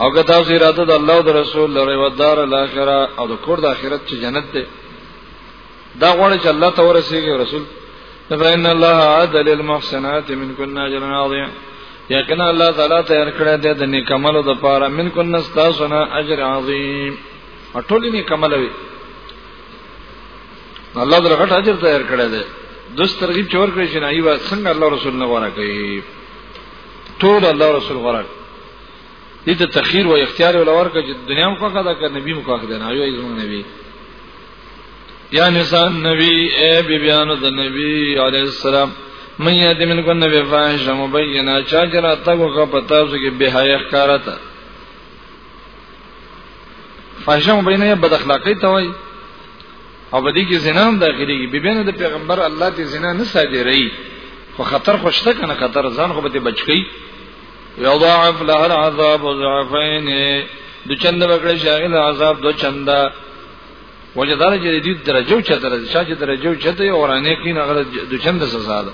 او که تاسو اراده د الله او د رسول لري و دار الاخره او د کور د اخرت چې جنت ده دا غواړي چې الله ته ورسیږي او رسول فإن الله عاد للمحسنات من كنا اجر عظيم یقینا الله تعالی تیار کړی دی د نیک عملو د پاره من كنا استاسنا اجر عظیم ټولې نیک عملوي الله دې غټ اجر تیار کړی دی دوست ترغیب چور کړی چې نه ایوا څنګه الله رسول نه غوړه کوي ټول الله رسول غوړه دې ته تخیر او اختیار ول ورکړي چې دنیا مو کوه دا کړ نبی مو کوه دا نه یو ایزم نبی یا نساء نبی اے بیبیانو د نبی علی السلام من یاد من کو نبی فاحشه مبینه چا جرا تاګه پتا سو کې به حیا ښکارا تا فاحشه مبینه بد اخلاقی ته وای او بدی کې زنا هم داخليږي بیبینه د پیغمبر الله ته زنا نه صادري خو خطر خوشته کنه خطر ځان خو به بچکی یضاعف له العذاب ضعفین د چند وکړي شاغل عذاب دو چندا وجدار چې د دې درجه چتره چې درجه چته اورانه کې نه غره د چند سزا ده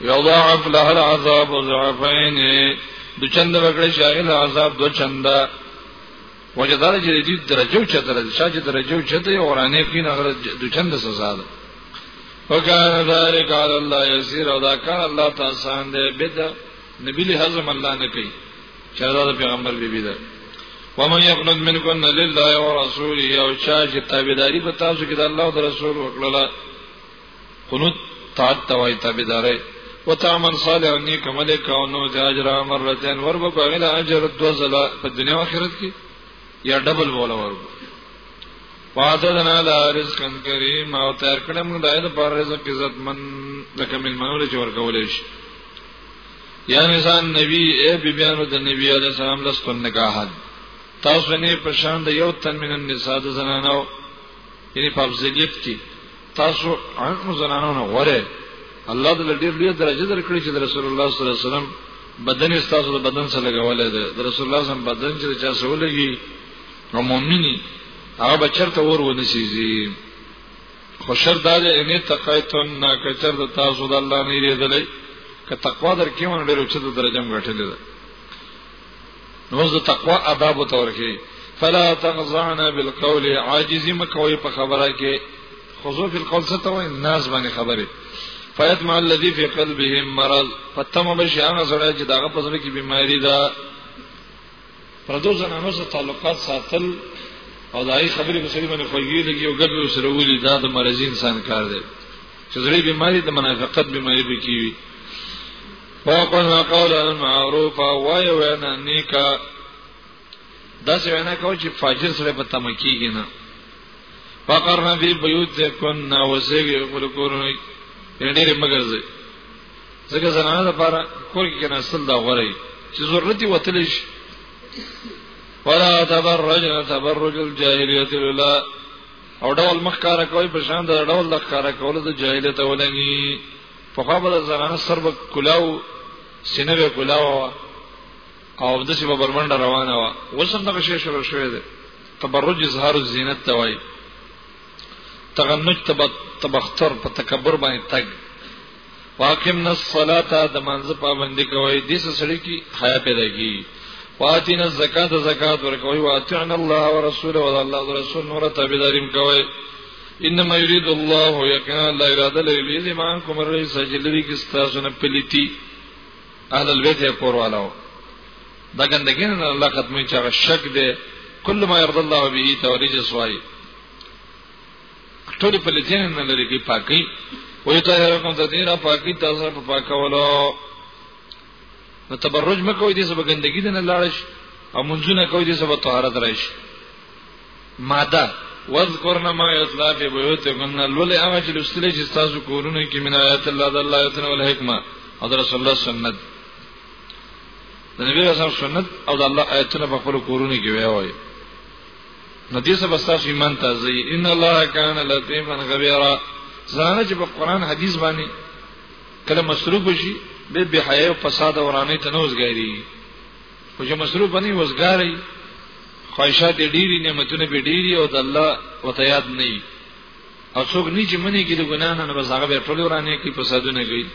یضاعف له العذاب ضعفین د چند وکړي شاهد عذاب دو چنده وجدار چې دې درجه چته درجه شاجه درجه چته یو ورانه کین هغه د چند سزا ده وکړه ذالک علی الله یسیر او دا کار الله تعالی سان دې بد نبی له حزم الله نه کوي چې دا پیغمبر بی بی ده ومن يقنط منكن لله ورسوله او شاج تابعداري په تاسو کې د الله او رسول وکړه قنوت طاعت توای تابعداري وتعمل صالح نیک عمل کاو نو د اجر مرتين ور به بغل اجر دو زلا په دنیا او آخرت کې یا ډبل بوله ور وعدنا لا رزقا کریم او تر کړه موږ دایله پر رزق عزت من لکه من منول چې ور کولې شي یا نسان نبی اے بیبیانو د نبی علیہ السلام لستون نکاحد تاسو نه پرشان د یو تن من النساء د زنانو یعنی په افضلیت کې تاسو عامو زنانو نه غوړې الله دې ډېر لوی درجه درکړي چې رسول الله صلی الله علیه وسلم بدن استاسو د بدن سره لګولې ده د رسول الله سم بدن چې چا سولېږي نو مؤمنی هغه بچرته ور ونسیږي خو شر دا دې ان تقیتن نا کچر د تاسو د الله نه لري که تقوا در کې ونه ډېر چې د درجه مغټلې ده نو زه تقوا آداب ته ورکی فلا تغزعنا بالقول عاجزی مکوې په خبره کې خضوع فی القول څه ته وایي ناز باندې خبره فیتمع الذی فی قلبه مرض فتم بشی هغه سره چې داغه په سره کې بیماری ده پردو زنانو سره تعلقات ساتل او دای خبرې په سړي باندې خوږی لګي او ګډ سره ولي دا د مرضی انسان کار دی چې زړه بیماری د منافقت بیماری به کیوي وقلنا قولا معروفا وای وینا نیکا دا څه وینا کو چې فاجر سره په تمکیږي نه فقرنا فی بیوت کنا وسیږي خپل کورونه ډېر مګرځي ځکه زنانه لپاره کور کې نه اصل دا غوري چې ضرورت وتل شي ولا تبرجنا تبرج الجاهلیت الاولى او ډول مخکاره کوي په شان د ډول د ښکارا کولو د جاهلیت اولنی په خبره زنانه سر به کلاو سینه به کلاو او د څه په برمنډه روانه و وسم دغه شی شروع شوې ده تبرج اظهار الزینت ته وایي تغنج تبختر په تکبر باندې تګ واقمنا الصلاه د منځ پابندي کوي د څه سړي کی حیا پیدا کی واتینا الزکات زکات ورکوي واتعنا الله ورسوله او الله رسول نور تابعداریم کوي انما يريد الله يقينا لا اراده لري لمن کوم رئیس چې لري کې ستاسو نه پليتي اهل البيت یې کور والو دا ګندګي نه الله ختمي چې شک دی کل ما يرضى الله به توريج سوای ټول په لجن نه لري کې پاکي وي ته هر کوم ته دې را پاکي تاسو په پاکولو نو تبرج مکوې دې سبا ګندګي دې نه لاړ شي او منځونه کوي دې سبا طهارت راشي ماده واذکرن ما یتلا فی بیوتکن لولی هغه چې لوستل چې تاسو کورونه کې من آیات الله د الله آیاتنا او حکمت او رسول الله سنت د نبی رسول سنت او د الله آیاتنا په خپل کورونه کې وایي نو دې سبا تاسو ایمان تازه ان الله کان لطیفا خبیرا ځان چې په قران حدیث باندې کله مصروف شي به به حیا او فساد ورانه ته نوز غیری خو چې مصروف باندې وزګاری خواهشات ډیری نعمتونه به ډیری او د الله وته یاد نه وي او څوک نه چې منی کې د ګنا نه نه بس هغه به ټول ورانه کې فسادونه کوي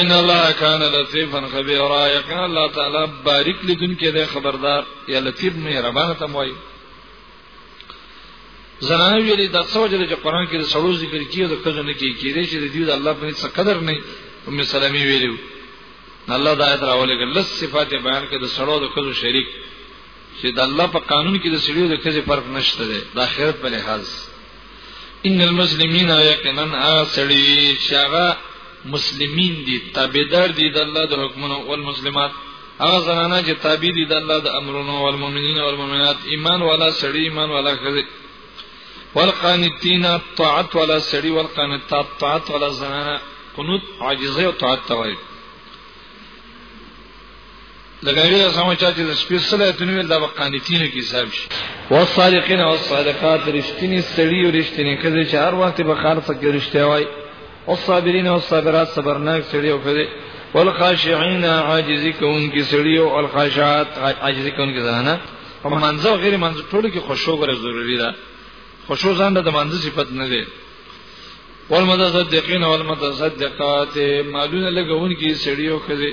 ان الله کان لطیفا خبیرا یقین الله تعالی باریک لدون کې د خبردار یا لطیف مهربان تم وایي زنانه ویلې د څو جره چې قران کې د سړو ذکر کیږي د کله نه کې کېږي چې د دې د الله په څه قدر نه ام سلمې ویلو الله دا آیت راولې ګل صفات بیان کې د سړو د کله شریک چې د الله په قانون کې د سړو د کله فرق نشته ده د آخرت په لحاظ ان المسلمین یقینا سړي شغه مسلمین دي تابعدار دي د الله د حکمونو او المسلمات هغه زنانه چې تابع دي د الله د امرونو او المؤمنین او المؤمنات ایمان والا سړي ایمان والا خزي والقانتین طاعت والا سړي والقانتات طاعت والا زنانه قنوت عاجزه او طاعت توایي د غیرې اسمه چا چې د شپې سره ته نیول دا قانتین کې حساب شي والصادقین والصادقات رښتینی سړی او رښتینی کله چې هر وخت به خار څخه رښتیا وای والصابرین والصابرات صبرناک سړی او کله والخاشعين عاجزی کوونکی سړی او الخاشعات عاجزی کوونکی ځانه په منځو غیر منځو ټول کې خوشو غره ضروری ده خوشو ځان د منځو صفت نه ده والمتصدقین والمتصدقات مالونه لګون کې سړی او کله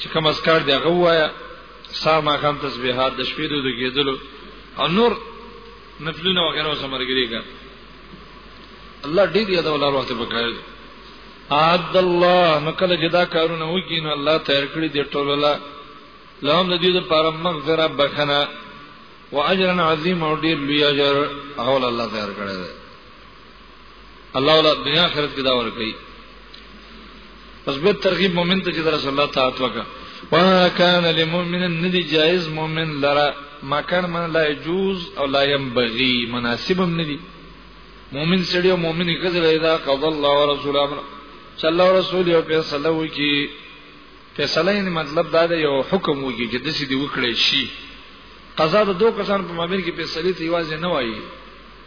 چې کوم اسکار دی هغه وایا سار ما خام تسبیحات د شپې د کېدلو او نور نفلونه وغیرہ سمرګری کا الله دې دې دا ولر وخت پکړ عبد الله نو کله جدا کارونه وکي نو الله تیار کړی دې ټول الله لهم دې د پاره مغفرہ بخنه واجرا عظیم او ډیر لوی اجر اول الله تیار کړی دی الله ولا دنیا آخرت کې دا ور کوي پس به ترغیب مؤمن ته چې در رسول الله تعالی وکړه وما كان لمؤمن ندي جائز مؤمن لرا ما كان من لا يجوز او لا ينبغي مناسبم ندي مؤمن سړي او مؤمن کزل اذا قضى الله ورسوله امر صلى الله عليه وسلم په صلو کې فیصله یې مطلب دا دی یو حکم وږي چې د سې دی وکړي شي قضا د دوه کسان په مابین کې فیصله ته یوازې نه وایي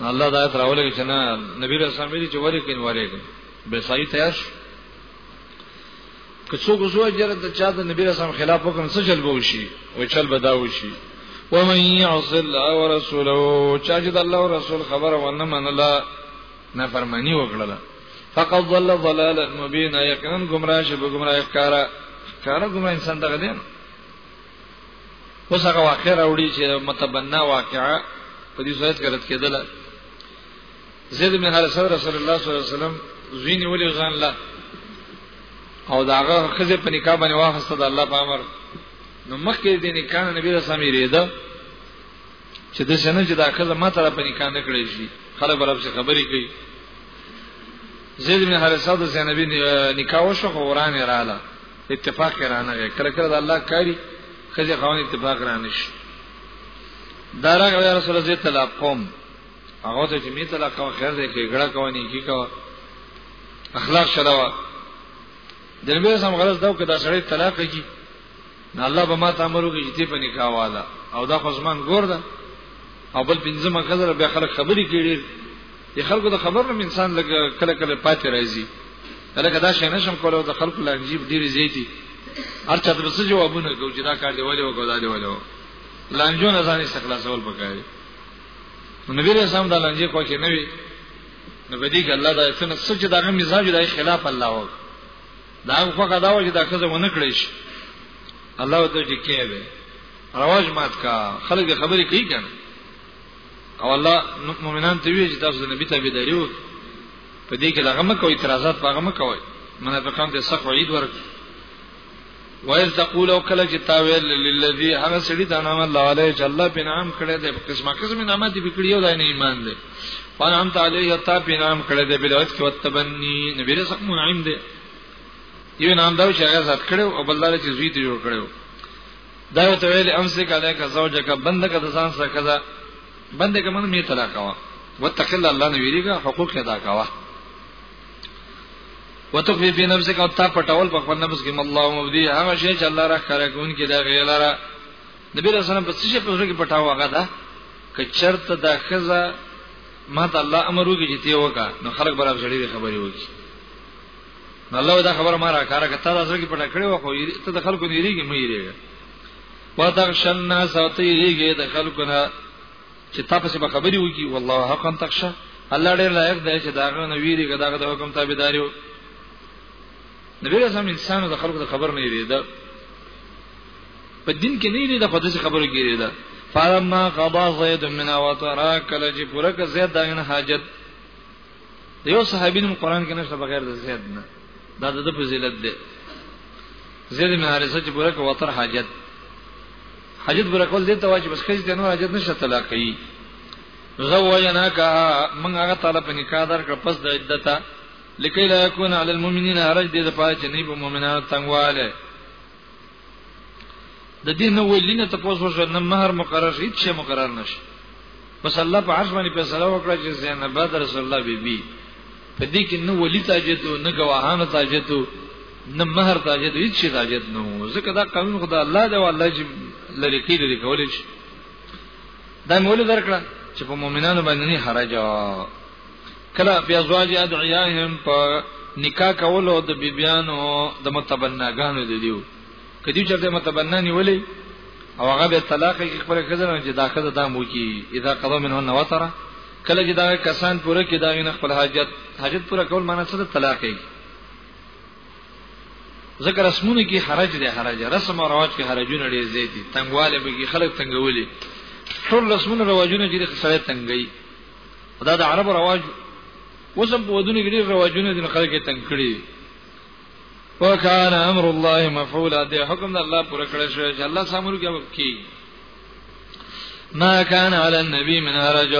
الله دا تراولې چې نه نبی رسول الله دې چې ورې کین ورې کین به صحیح تیار شو که څوک زو جره د چا د نبی رسول خلاف وکم څه چل بو شي او چل بداو شي ومن يعص الله ورسوله چا چې د الله او رسول خبره ونه منله نه فرمانی وکړه فقد ضل ضلالا مبینا یقینا گمراه شي به گمراه کارا کارا گمراه انسان دغه دی اوس هغه واقع راوړي چې متبنا واقعا په دې صورت کې رد کېدل زید بن حارثه رسول الله صلی الله علیه وسلم زوینه ولې ځان لا او داغه خزه په نکاح باندې واخسته د الله په امر نو مخکې د نکاح نبی رسول الله ریده چې د شنه چې دا خزه ما طرف نکاح نه کړی شي خلک برابر څه خبرې کوي زید بن حارثه د زینبی نکاح وشو خو ورانه رااله اتفاق کرانه غي کله کله الله کاری خځه خاون اتفاق رانش دارنګ یا رسول الله طلاق قوم هغه ته چې می طلاق کوم خیر دی کې ګړه کوي کی کوي اخلاق شلاوه د نبی سم غرض دا کدا سړی طلاق کی نه الله به ما ته امر وکړي چې تی په نکاح والا او دا خو زمان ګور ده او بل پنځمه کزره به خلک خبرې کړي د خلکو د خبرو انسان لګ کله کله پاتې راځي لکه دا شي نشم کولای د خلکو لانجیب ډیرې زیاتی هر چا ته څه جوابونه کوي چې دا کار دی ولې وکړ دا دی ولې وکړ لانجو نه ځان استخلاصول پکاري نبی رسول الله لانجه کو کې نه وي نو بدی کې الله دا څنګه سچ دغه مزاج د خلاف الله و دا خو غدا و چې دا خزه ونه کړی شي الله ته چې کې به رواج مات کا خلک خبرې کوي کنه او الله مؤمنان ته وی چې تاسو د نبی ته بيدایو په دې کې لغمه کوي اعتراضات پاغه مکوي منافقان ته سخت وعید ورک وایز تقول او کله چې تاویل للذي هغه سړي د نام الله علیه چې الله په نام کړه دې په قسمه قسمه نامه دې بکړي او داینه ایمان دې فان هم تعالی یتا په نام کړه دې بلوت کې وتبنی نبی رزق منعم دې یو نام دا چې هغه ذات کړو او بلدار چې زوی دې جوړ کړو دا یو تویل امسک علیک زوجک بندګه د ځان سره کزا بندګه من می طلاق وا وتق الله الله نویریګه حقوق ادا کاوه وتخفي في نفسك او تا پټول په خپل نفس کې الله مبدي هغه شی چې الله راخره کوون کې دا غیلره نبی رسول الله په څه شي په ځکه پټاو هغه دا ک چرته دا خزه ما ته الله امر وکړي چې تی وکا نو خلک برابر شړي خبري وکړي نو الله دا خبره ما را کاره کته دا زړه کې پټه کړې و خو ته د خلکو نه یریږي مې یریږي وتخشى الناس او ته یریږي د خلکو نه چې تاسو به خبري وکی والله حقا تخشى الله ډېر لایق دی چې داغه نه ویریږي داغه د حکم تابعداري نبی رسول انسان د خلکو د خبر نه یریدا په دین کې نه لري د خدای څخه خبره کیږي دا فارما قضا زید من وترا کله چې پوره ک زید دغه حاجت د یو صحابي نوم قران کې نشته بغیر د زید نه دا د فضیلت دی زید بن حارثه چې پوره کو وتر حاجت حاجت پوره کول دي ته واجب بس خځې ته نو حاجت نشته طلاق کوي زوجنا کا من هغه تعالی په نکاح در کړ پس د عدته لکه لا یکون علی المؤمنین حرج دې د پاره چې نه په مؤمنانو تنگواله د دې نه ولینه ته پوسو شو نه مہر مقرر شي چې مقرر نشي بس الله په عرش باندې فیصله وکړه چې زینب د رسول الله بیبي بی. په دې کې نه ولی تاجتو نه گواهان تاجتو نه مہر تاجتو هیڅ شي تاجت نه وو ځکه دا قانون خدای الله دی او الله چې لری کې لري کولای شي دا مول درکړه چې په مؤمنانو باندې نه حرج کله بیا زواج ادعیاهم په نکاح کولو د بیبیانو د متبناګانو د دیو کدی چرته متبنا نیولې او هغه به طلاق کې خپل خزر چې دا خزه دا مو کی اذا قضا منه نوتره کله چې دا کسان پوره کې دا غینه خپل حاجت حاجت پوره کول معنی څه د طلاق دی ذکر رسمونه کې حرج دی حرج رسم او رواج کې حرجونه ډیر زیات دي تنګواله به کې خلک تنګولي ټول رسمونه رواجونه چې سره تنګي دا د عرب رواج وسم په ودونو کې ډېر رواجونه دي خلک یې تنګ کړي وکان امر الله مفعولا د حکم د الله پر کړه شو چې الله سامر کې وکي ما كان على النبي من حرج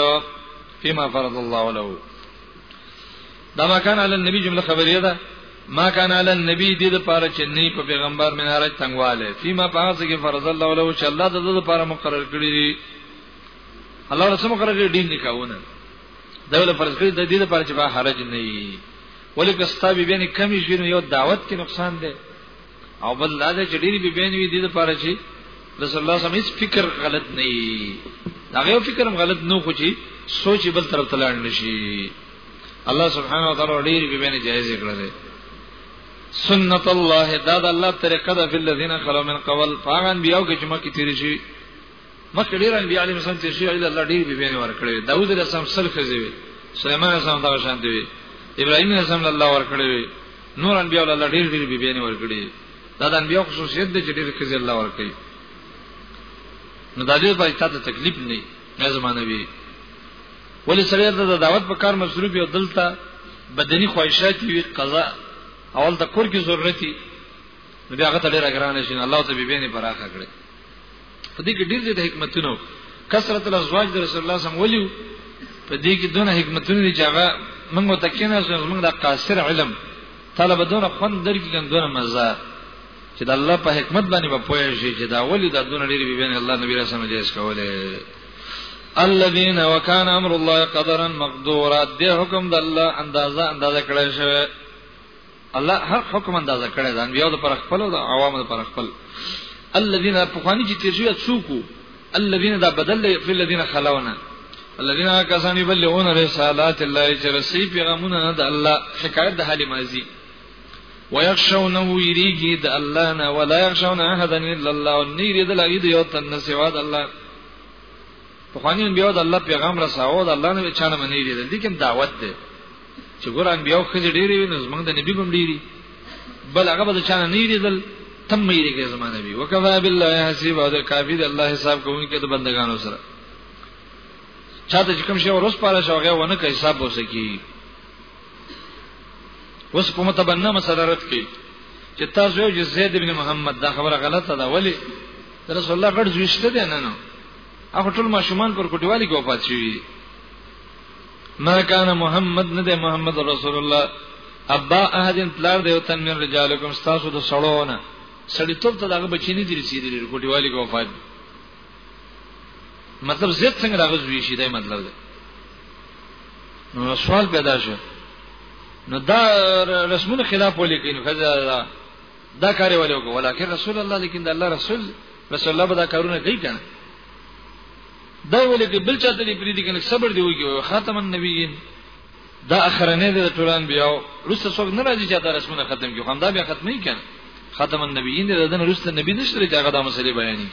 فيما فرض الله له دا ما كان على النبي جمله خبريه ده ما كان على النبي دې د پاره چې نه په پیغمبر من حرج تنگواله فيما پاس کې فرض الله له چې الله د دې لپاره مقرر کړی الله رسول مخره دې دین نکاونه دا ول فرض کړی د دې لپاره چې با حرج نه وي ولې که ستابي بین کمی شي نو یو دعوت کې نقصان دی او بل دا چې ډېر به بین وي د دې لپاره چې رسول الله صلی الله علیه وسلم فکر غلط نه وي دا یو فکر هم غلط نه خو چې سوچ بل طرف ته لاړ نشي الله سبحانه وتعالى ډېر به بین جایز کړل سنت الله دا د الله طریقه ده فی الذین خلو من قبل فاغان بیاو کې چې مکه تیری شي مخکې ډیر انبیاء علیهم السلام تیر شي اله الله ډیر به بینه ورکړي داوود علیه السلام سل خزي وي سليمان علیه السلام دا شان دی ابراهیم علیه السلام الله ورکړي وي نور انبیاء الله ډیر ډیر به بینه ورکړي دا د انبیاء خصوصیت دی چې ډیر خزي الله ورکړي نو دا دې باندې تاسو تکلیف نه نه زمانه وي ولې سره د دعوت په کار مصروف یو دلته بدني خواهشات وي قضا اول د کور کې ضرورتي نو بیا هغه ته ډیر ګران شي الله ته به بینه پراخه کړي په دې کې ډېر دې حکمتونه کثرت الازواج د رسول الله سم ولیو په دې کې دونه حکمتونه دي چې هغه موږ ته کینې زموږ د قاصر علم طلب دونه خوند درکې ګن دونه مزه چې د الله په حکمت باندې په پوهه شي چې دا ولی دا دونه ډېر بي بین الله نبی رسول الله جایز کوله الذين وكان امر الله قدرا مقدورا دې حکم د الله اندازه اندازه کړی شوی الله هر حکم اندازه کړی ځان بیا د پر خپل او د عوامو د پر خپل الذين پخوانی چې تیر شوی څوکو الذين دا بدل دی په الذين خلونا الذين کسان يبلغون رسالات الله چې رسي پیغامونه د الله شکایت د حال ماضي ويخشونه يريږي د الله نه ولا يخشون احدا الا الله نيري د لغي د یو تن سوا د الله پخوانی بیا د الله پیغام رساو د الله نه چانه منی دي لیکن دعوت ده چې ګور انبیو خځې ډېرې وي نو زمونږ د نبی بم ډېری بل هغه به چانه نه ریدل تم مې ریګه زمانه وی وکفا بالله حسیب او د کافی د الله حساب کوونکی د بندگانو سره چاته چې کوم شی ورس پاره شو هغه ونه کوي حساب وسه کی وس کومه تبنه مسررت کی چې تاسو یو زید ابن محمد دا خبره غلطه ده ولی رسول الله غړ زوښته دی نه نو هغه ټول ماشومان پر کوټیوالي کې وفات شوی ما کان محمد نه ده محمد رسول الله ابا احد پلار دی وتن من رجالکم تاسو د سړونه سړی توپ ته دغه بچی نه دی رسیدلی کوټی والی کو وفات مطلب زید څنګه راغزوی شي دا مطلب دی نو سوال پیدا شو نو دا رسمونه خلاف ولیکي نو خزا دا کار ولې وکړه ولیکن رسول الله لیکن د الله رسول رسول الله به دا کارونه کوي کنه دا ولې کې بل چاته دې پریدي کنه صبر دی وکي خاتم النبیین دا اخرنه د ټولان بیاو رسته څوک نه راځي چې دا رسمونه ختم کیو همدا بیا ختمي کنه ختم النبیین د دن رسته نبی نشته چې هغه د مسلې بیانې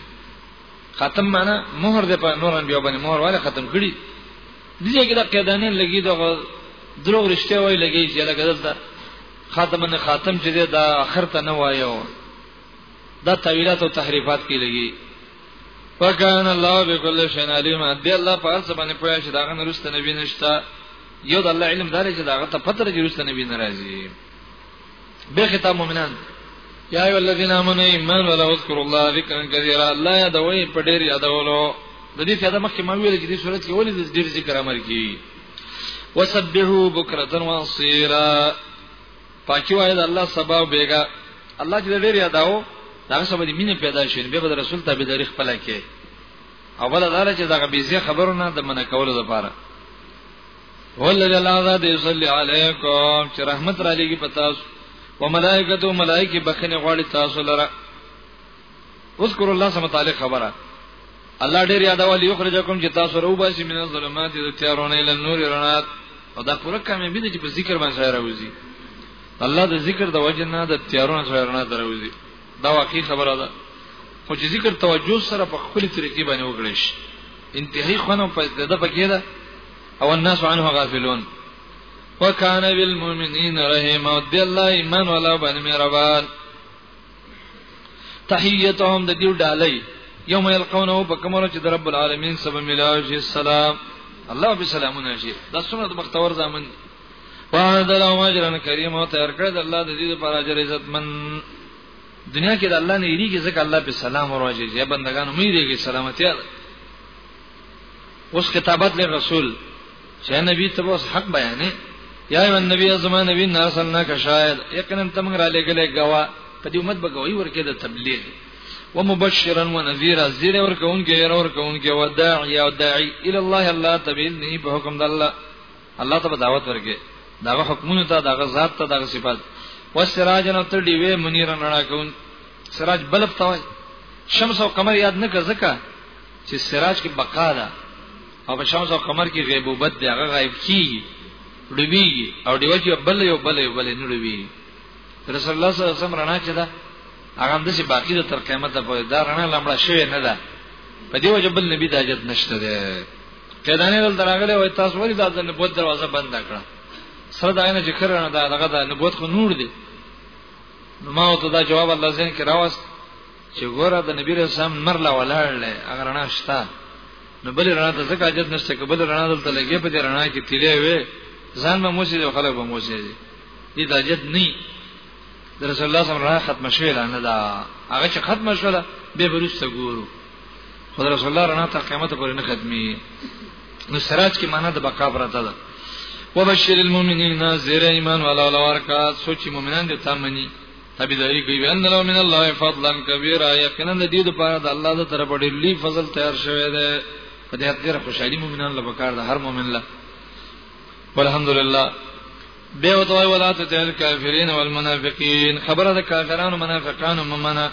ختم معنا مہر د په نور انبیو باندې مہر والے ختم کړي دغه کې د قیدانه لګي د دروغ رښتیا وای لګي چې لکه دلته خاتم نه خاتم چې دا اخر ته نه وایو دا تعویلات او تحریفات کې لګي فکان الله بكل شيء عليم دی الله په هر څه باندې پوهه چې داغه نرسته نبی نشته یو د الله علم دار چې داغه ته پتر چې رسته نبی ناراضي به خطاب مؤمنان یا ایو الذین آمنوا ایمان ولا اذکروا الله ذکرا کثیرا الله یادوي په ډیر یادولو د دې فائدہ مخکې ما ویل چې دې صورت کې ولې د ډیر ذکر امر کی وسبحوا بکرة واصیلا پاکي وایې د الله سبا او بیګا الله چې ډېر یاداو دا سبا دې مینه پیدا شي به د رسول تابع دری خپل کې او بل دا چې دا بيزي خبرونه د من کولو لپاره ولل الله ذات يصلي عليكم چې رحمت را لېږي پتا او ملائکه تو ملائکه بخنه غواړي تاسو لره اذكر الله سم تعالی خبره الله ډیر یادول یخرجکم چې تاسو رو باسي من الظلمات د تیارونه ال نور رڼات او دا پوره کمې بده چې په ذکر باندې سره راوځي الله د ذکر د وجه نه د تیارونه سره رڼا دروځي دا واقعي خبره ده خو چې ذکر توجه سره په خپل طریقې باندې وکړي شي انتهایی خونه په دې پکې ده او الناس عنه غافلون وکانه بالمؤمنین رحیم او د الله ایمان ولا باندې مهربان تحیتهم د دیو ډالۍ یوم یلقونه په کومره چې د رب العالمین سبا ملاو شي السلام الله به سلامونه شي دا سنت بختور زامن وعد له اجرن کریم او تیار کړ د الله د دې لپاره اجر عزت من دنیا کې د الله نه یریږي ځکه الله په سلام او راځي یا بندگانو مې دیږي سلامتی ده اوس خطابت له رسول چې نبی ته اوس حق بیانې یا ایو نبی زما نبی نه سننا کا شاید یقینا تم را لګلې غوا په دې امت بګوي ورکه د تبلیغ ومبشرا ونذيرا زیر ورکون کې ير ورکون کې وداعي او داعي الى الله الله تبين په حکم د الله الله ته دعوت ورکې داغه حکمونه ته داغه ذات ته داغه صفات وسراجن تر دی وی منیر رڼا کون سراج بلب توای شمس او قمر یاد نه کزکه چې سراج کې بقا ده او په شمس او قمر کې غیبوبت دی هغه غایب کیږي ډوبي او دیو چې بل یو بل یو بل نه ډوبي رسول الله صلی الله علیه وسلم رڼا چې ده هغه هم د چې باقی ده تر قیامت پورې دا رڼا لمړه شوی نه ده په دیو جبل نبی د اجازه نشته ده کدانې دل دراغله وای تاسو ولې دا د نبوت دروازه بند کړه سره دا نه ذکر نه دا دغه د نبوت خو نور دی نو ما ته دا جواب الله زین کې راوست چې ګوره د نبی رسول الله مر لا ولاړل اگر نه شتا نو بل رڼا ته ځکه اجازه نشته کبل رڼا دلته لګي په دې رڼا کې تیلې وي ځان به موسی دی خلک به موسی دی دې د اجازه نه د رسول الله صلی الله علیه وسلم ختم شوی نه دا هغه چې ختم شول به ورسته ګورو خدای رسول الله رڼا تر قیامت پورې نه ختمي نو سراج کې معنی د بقا پرته ده وبشر المؤمنین زیر ایمان ولا ولا ورکات سوچ مؤمنان دې تامنی تبیداری کوي بان له من الله فضلا کبیره یقینا د دې لپاره د الله د طرف ډېر لوی فضل تیار شوی دی په دې ډېر خوشالي مؤمنان لپاره د هر مؤمن لپاره والحمدلله به او دوی ولا ته تل کافرین او المنافقین خبره د کافرانو منافقانو ممنه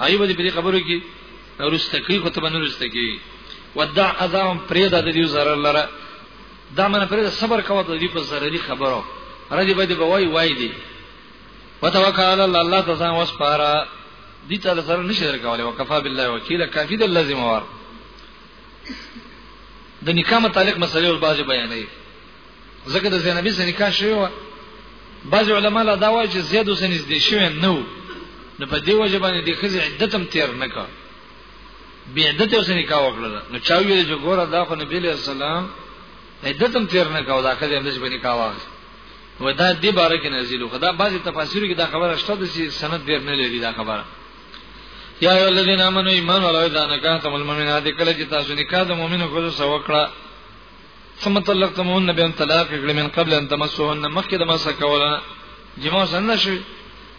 ایوب دې په خبرو کې ورسته کوي خو ته باندې ورسته کوي ودع اذاهم پرېدا د دې zarar لره دا من پرېدا صبر کوه د دې په zararي خبرو راځي به دې بوای وای دي وتوکل الله الله تاسو وسپاره دي ته سره نشي درکولای وکفا بالله وکیل کافی د لازم ور د نکاح متعلق مسلې او باج بیانې ځکه د زینبی سره نکاح شوی و بعض علما لا دا وایي چې زید اوس نږدې شوی نه و نو په دې وجه باندې د خزې عدت هم تیر نه کا بی عدت اوس نکاح وکړل نو چا ویل چې ګوره دا خو نبی له سلام عدت هم تیر نه کا او دا خزې هم دې باندې کاوه و دا دې باره کې نازل خدا بعضی تفاسیر کې دا خبره شته چې سند ډیر نه لري دا خبره یا ایو الذین آمنو ایمان ولای دا نکاح تم المؤمنات کله چې تاسو نکاح د مؤمنو خو سره وکړه ثم طلقتمهن بهم طلاق کړي من قبل ان تمسوهن مخکې د مسا کوله جما سن شي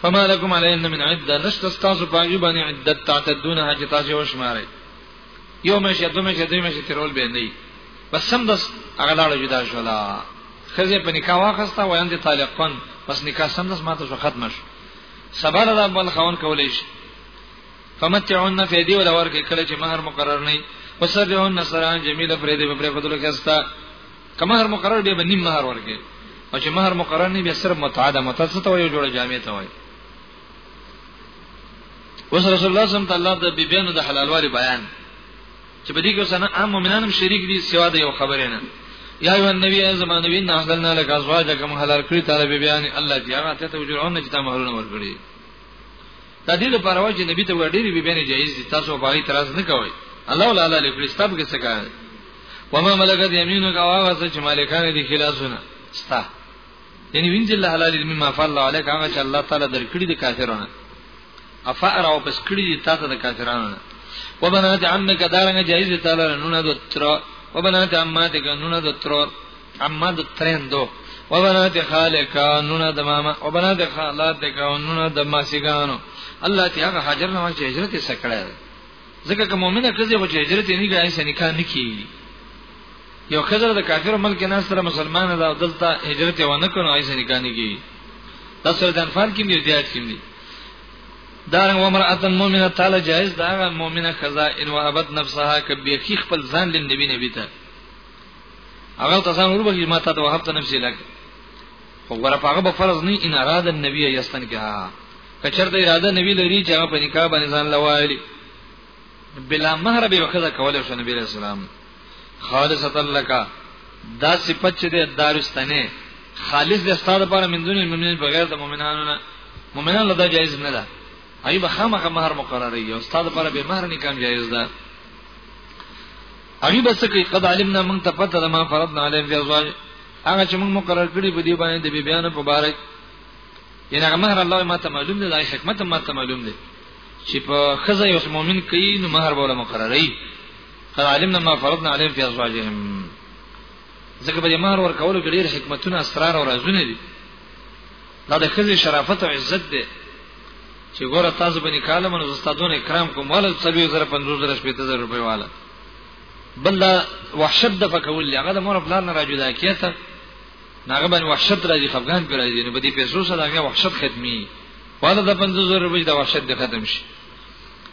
فما لكم عليهن من عده نشت استاسو باغي باندې عدت تعتدونها چې تاسو یو شماري یو مشه دوه مشه درې مشه ترول به نه بس سم دس هغه لاړه جدا شولا خزه په نکاح واخستا ویاند طالقن پس نکاح سم دس ماته شو ختم شو سبا د بل خون کولې شي فمتعون فیدی ولا ورکه کله چې مہر مقرر نه وسرهن سران جمیله پرې دې په خپل کې استا کمهر مقرر به نیم مہر ورکه او چې مہر مقرر نه به صرف متعاده متسته وي جوړه جامع ته وي وس رسول الله صلی الله علیه وسلم الله د بیبیانو د حلالوالي بیان چې په دې کې وسنه عام مؤمنانم شریک دي سوا د یو خبرې نه یا ایو النبی ای زمان نبی نه احللنا لك ازواجك مهلال کړی طالب بیان الله دی هغه ته وجرونه چې تا مهرونه ورکړي د دې لپاره وایي چې نبی ته وړډيري بي بنه جایز دي تاسو په هغه اعتراض نه کوئ الله تعالی له پرستاب کې څه کوي وما ملکت یمینو کا واغه څه چې مالکان دي خلاصونه ستا یعنی وینځ الله حلال مما فضل علیک هغه چې الله تعالی درکړي د کافرانو افعر او پس کړي دي تاسو د کافرانو وبنات عمک دارنګ جایز تعالی نونه د تر وبنات عماتک نونه د تر عمد ترین دو و بنات خالق نونا د ماما و بنات خالات کا نونا د ماسیګانو الله تی هغه حاضر نه چې هجرت یې سکړه ځکه کوم مؤمنه کزه خو چې هجرت یې نه کوي سې نکاح نه کوي یو کزر د کافر ملک نه سره مسلمان دا دلته هجرت و نه کړو ایسه نکاح نه کوي تاسو د انفال کې مې زیات کې دي دارنګ ومرأتن مؤمنه تعالی جائز دا مؤمنه خزا ان وهبت نفسها کبه کی خپل ځان لنبی نبی ته هغه ته ځان وربخي ما ته وهب ته نفسي لګ خو غره هغه به فرض نه ان اراده النبي یستن کها کچرته اراده نبی لري چې هغه په نکاح باندې ځان لوالي بلا مہر به وخذ کول شو نبی رسول الله خالصتا لك دا صفت چې د دارستانه خالص د استاد لپاره من دون المؤمنین بغیر د مؤمنانو نه مؤمنان لدا جایز نه ده ایبه خامخ مہر مقرره یو استاد لپاره به مہر نکام جایز ده هغه به څه کوي قد علمنا من ته پته ده ما فرضنا عليهم في ازواج هغه چې موږ مقرر کړی په دې باندې د بی بیان په باره کې یعنی هغه مہر الله ما ته معلوم دی دا حکمت ما ته معلوم دی چې په خزه یو مؤمن کوي نو مہر بوله مقرري قد علمنا ما فرضنا عليهم في ازواجهم ځکه به مہر ورکول کې ډېر حکمتونه اسرار او رازونه دي دا د خزي شرافت او عزت دی چې ګوره تاسو باندې کاله منو استادونو اکرام کوم ول 35000 روپۍ والا بل دا وحشت د فکول هغه د مور بلار نه راجدا کیته هغه باندې وحشت راځي خفغان پر راځي نو بدی پیسو سره هغه وحشت ختمي والا د 50000 روپۍ د وحشت د ختم شي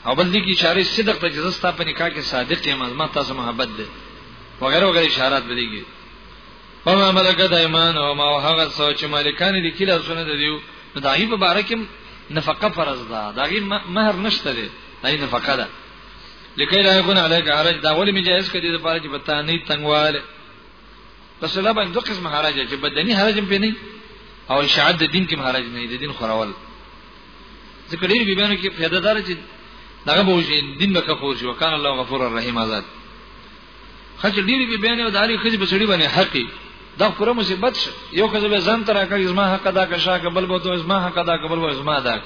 او بل دي کې اشاره صدق ته جزستا په نکاح کې صادق یم ما تاسو محبت ده وغیرہ وغیرہ اشارات بدیږي وما ملکت ایمان او ما هغه څه چې مالکان دي کله سونه دیو نو دایي په باره کې نفقه فرض ده داغي مہر نشته دی دای نفقه ده لکه لا یکون علیک حرج دا ولې مجاز کړي د پاره چې بتانی تنگواله پس لا باندې دوه قسم حرج چې بدني حرج هم پېنی او اشاعت د دین کې حرج نه دی دین خورول ذکر ډیر بیبانو کې پیدا دار چې دغه بوجي دین به کفور شي وکانه الله غفور الرحیم آزاد خچ ډیری به بیان او داری خځې بسړي باندې حق دا پوره مصیبت شه یو خځې به ځان تر اکه زما حق ادا کا شاه قبل بو ته زما حق ادا قبل بو زما ادا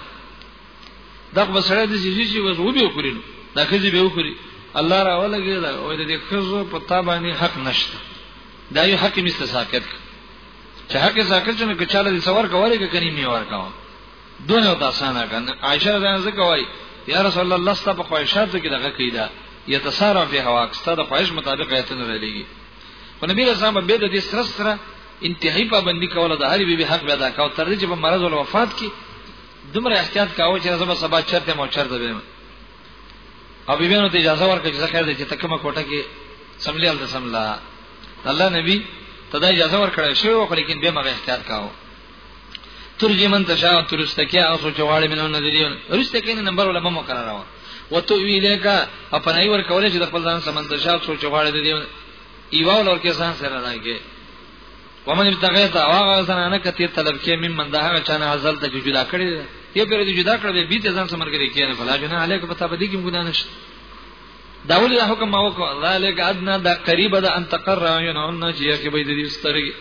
دا خو سره د سيزي چې وس وبې وکړي دا خځې به وکړي الله را ولګي دا او دې خځو په تا باندې حق نشته دا یو حق مسته ساکت چې حق ساکت چې نه کچاله دي سوار کوي که کني می ور کاوه دونه تاسانه کنه عائشه رضی الله عنها کوي یا رسول الله الله ستاسو په خواهشاتو کې دغه کیدا یتصارع فی هواک ستاسو د خواهش مطابق ایتن رلیږي خو نبی رسول الله به د دې سره سره انتهایی پابندی کوله د هر بیبي حق ادا کاو تر دې چې په مرز او وفات کې دومره احتیاط کاوه چې زما سبا چرته مو چرته به او بیبینو ته اجازه ورکړه چې خیر دې چې تکمه کوټه کې سملی ال سملا الله نبی ته دا اجازه ورکړې شو خو لیکن به مغه احتیاط کاوه ترجمن تشاء ترستکیا او سوچ غواړي منو نظریون رستکې نه نمبر ولا ممو قرار راو وتو ویلیکا او پنای ور کولې چې د خپل ځان سمند تشاء سوچ غواړي دی ایوا ولور کې ځان سره راځي ومن ابتغیت واغه زنانه کتی طلب کې مم من دهغه چانه ازل ته جدا کړی یو پیر دې جدا کړ به بیت ځان سمر کړی کینه فلا جنا علیک پتا بدی کې ګنا نشته دا ولې حکم ما وکړ ذالک ادنا دا قریب ده ان تقر عینهن چې کې به دې سترګې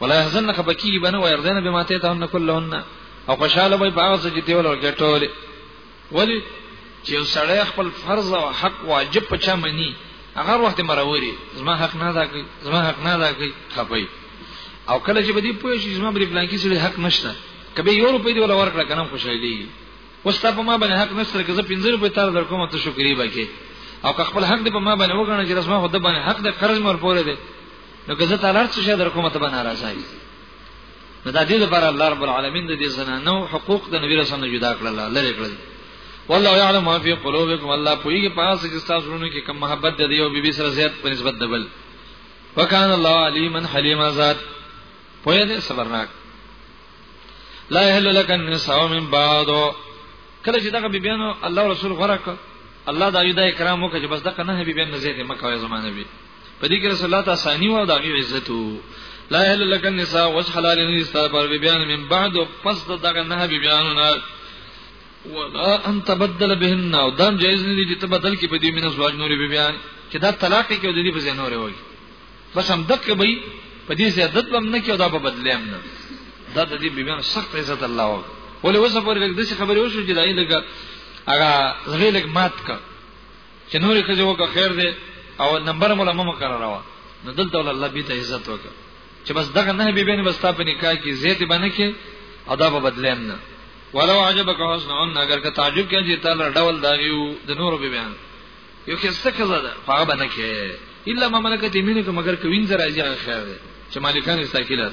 ولا يحزن خپه کیږي بنه و يرزنه بما تهن كلهن او خوشاله وي په هغه څه چې دی ولر ګټولې ولی چې سړی خپل فرض او حق واجب په چا مني هغه وخت مروري زما حق نه ادا کوي زما حق نه ادا کوي خپي او کله چې بدی پوه شي زما بری پلان کې سړي حق نشته کبه یو روپۍ دی ولا ورکړه کنه خوشالي اوس تا په ما باندې حق نشته که زه 15 روپۍ تر در کوم ته شکرې بکې او که خپل حق دې په ما باندې وګڼه چې رسمه خو د باندې حق د قرض مر پورې دی نو که زه تعالی څه شه در کومه ته به ناراضه وي نو دا دې لپاره الله رب العالمین د دې زنانو حقوق د نبی رسول الله جدا کړل لری کړل والله يعلم ما في قلوبكم الله پویږي پاس چې تاسو ورونو کې کم محبت د یو بیبي سره زیات په نسبت دبل وکان الله علیما حلیما ذات پوهه دې صبرناک لا يحل لك النساء من بعد کله چې دغه بیبیانو الله رسول غره کړ الله د ایدا کرام وکړي بس دغه نه بیبیان نه زیاتې مکه وای زمانه بي په دې کې رسول الله تعالی ثاني او دغه عزت لا اله الا الله النساء وجه حلال نه استاد پر بیان من بعد پس دغه نه بیانونه ولا ان تبدل بهن او دام جایز نه دي چې تبدل کې په دې مینه زواج نورې به بیان چې دا طلاق کې د دې په ځای نورې وایي بس هم دغه به په دې زیادت بم نه کې او دا په بدلې هم نه دا د دې بیان سخت عزت الله وکړي ولې وسه پرې د څه خبرې وشو چې دای لګا هغه زغې لګ مات کړ چې نورې ښځې وکړه خیر دی او نمبر مولا مو مقرراوه نو دلته ول الله بیت عزت وکړه چې بس دغه نه بي بین بس تا په نکاح کې زیات باندې کې ادا په بدلیم نه ولو عجبک حسن ان اگر که تعجب کړي چې تعالی ډول داغیو د نورو بي بیان یو کې څه کزا ده هغه باندې کې الا مملکت یمینه کوم اگر کوین زرا ځای خیر ده چې مالکان استاکیلات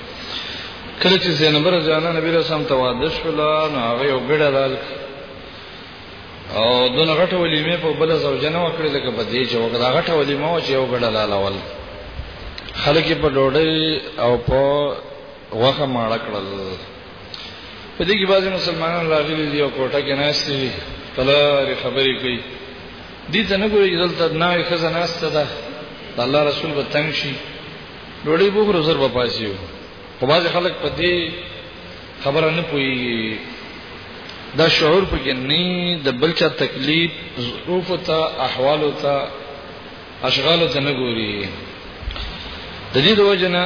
کله چې زینب رضی الله عنها نبی رسول ته واده شول نو هغه یو ګډه لال او دونه غټه ولیمه په بل زوجنه وکړه لکه په دې چې وکړه غټه ولیمه و چې یو ګډه لال اول خلک په ډوډۍ او په وخه ماړه کړل په دې کې بعضي مسلمانان راغلي دي او کوټه کې ناشتي دي تلاري خبرې کوي دې ته نه ګوري دلته نه خزه ناشته ده الله رسول به تنگ شي ډوډۍ بوخرو زر به پاسیو خو بعضې خلک په دې خبره نه پوهېږي دا شعور په کې نه د بل چا تکلیف ظروف ته احوال ته اشغال ته نه ګوري د دې د وجنه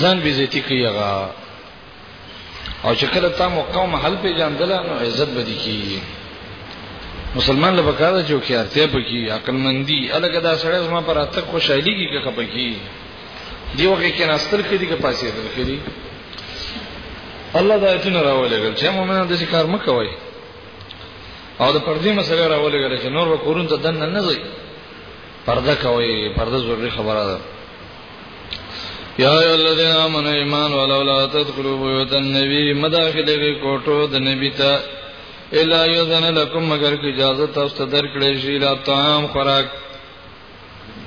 ځان بي زیتی کوي هغه او چې کله تا مقام حل پیژندل نو عزت به دي کیږي مسلمان له بکاره جو کې ارتیا پکې عقل مندي الګ دا سړی زما پر اته خوشحالي کې کې خپکی دی وګه کې ناستر کې دي کې پاسې دل کې دي الله دا ایتونه راولېګل چې مؤمنان د کار مکوي او د پردې مسله راولېګل چې نور وکورون ته دنه نه ځي پرده کوي پرده ضروري خبره ده یا ایو الذین آمنوا ایمان ولولا تدخلوا بیوت النبی مداخله کې کوټو د نبی ته الا یذن لكم مگر کی اجازه تاسو ته درکړې شي لا طعام خوراک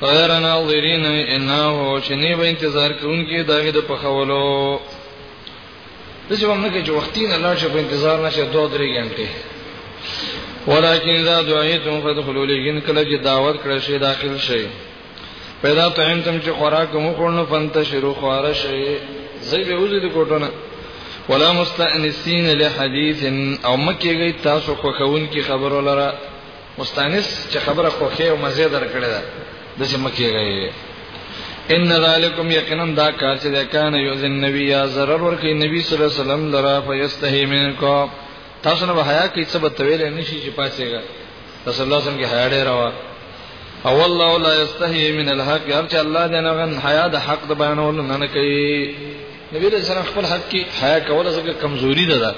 غیر ناظرین انه شنی به انتظار کوونکی دغه د پخولو د چې موږ کې چې وختین الله چې په انتظار نشه دوه درې غنټه ولكن اذا دعيتم فادخلوا لكن کله چې دعوت کړی شي داخل شي پیدا تعین تم چې خوراک مو خورنو فنتشرو خواره شي زي به وځي د کوټونه ولا مستانسین لحدیث او مکه گئی تاسو خو خون کی خبرو لره مستانس چې خبره خوخه او مزه در کړی ده د چې مکه گئی ان ذالکم یقینا دا کار چې د کان یوزن نبی یا zarar ورکی نبی صلی الله علیه وسلم لرا فیستحی منکم تاسو نه حیا کوي څه به تویل نه شي چې پاسېګا رسول الله څنګه حیا ډیر وا او والله لا یستحی من الحق هر چې الله دې نه غن حیا د حق د بیانولو نه نه کوي نبی رسول الله خپل حق کې حیا کوله څنګه کمزوري ده ده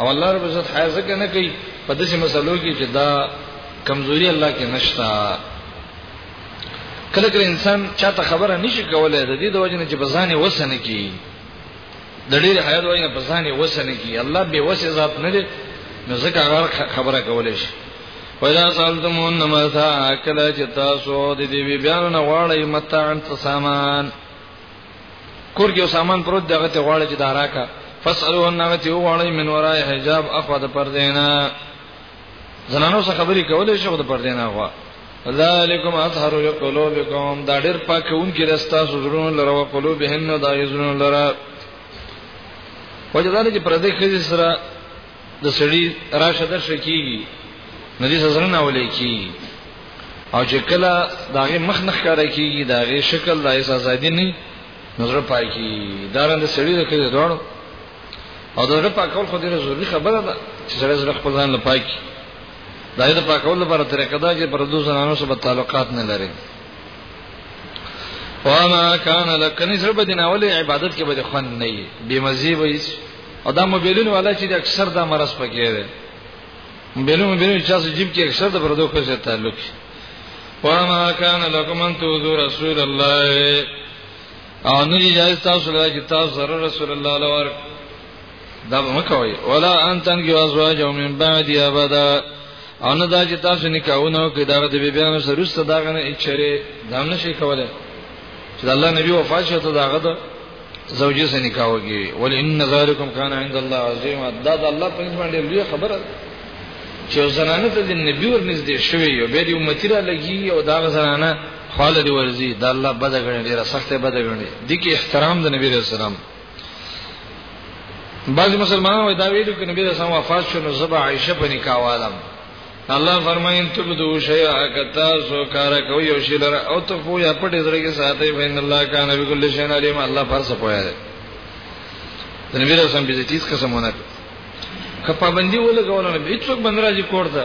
او الله رب عزت حیا څنګه نه کوي په دې مسلو کې چې دا کمزوري الله کې نشتا کله کله انسان چاته خبره نشي کولای د دې د وجې نه چې بزانه وسنه کی د ډېر حیا د وجنه په ځان یې وسه نه کی الله به وسه ذات نه دی نو ځکه هغه خبره کولای شي وإذا سألتمون متاع کله چې تاسو د دې بیان نه غواړی متاع انت سامان کور کې سامان پروت دغه ته غواړی چې داراکا فسألوهن غتی غواړی من ورای حجاب اخو د پردینا زنانو سره خبرې کولې شو د پردې نه غوا ذالکم اطهر لقلوبکم دا ډېر پاکون کې رستا سوزرون لره او قلوبهن دا یزرون لره وجدار چې پردې خزي سره د سړي راشه در شکیږي ندی سره نه ولې کیږي او چې کله داغه مخ نخ کاره کیږي داغه شکل د احساس ازادي نه نظر پای کی دارند سړی د کړي دوړو او دا پاکول خو ډیره ضروری خبره ده چې سره زړه خپل ځان لپاره کی دا د پاکول لپاره طریقه ده چې پر دوه زنانو سره تعلقات نه لري وما كان لك نسر بدن اول عبادت کې به خوان نه وي بے مزي وي او دا موبایلونه والا چې اکثر دا مرز پکې ده موبایلونه موبایلونه چې تاسو جیب کې اکثر د پردو په سره تعلق وما كان لكم ان تؤذوا رسول الله او نه جایز تاسو له چې تاسو سره رسول الله لور دا مکوي ولا ان تنګي ازواج او من بعد ابدا او نه دا چې تاسو نکاحونه کوي دا د بیبيانو سره رسته دا غنه اچره دا نه شي کوله چې الله نبی وفات شوه دا غدا زوجي سره نکاح وږي ول ان ذالکم کان عند الله عظیم دا د الله په باندې لوی خبره چې زنانه ته د نبی ورنږدې شوی یو به د امتی را لګي او دا زنانه خاله دی ورزي دا الله بد غني ډیره سخته بد غني د کی احترام د نبی رسول الله بعض مسلمانانو دا ویلو کې نبی رسول وفات شو نو زبا عائشه په نکاح والم الله فرمایي ته به دوه شی اکتا سو کار کوي یو شی لره او ته خو یا پټې سره کې ساتي بین الله کا نبی کل شین علیم الله پر څه پوهه ده د نبی رسول به دې تیز قسمونه کپابندي ولګول نه هیڅوک بندراجي کوړ ده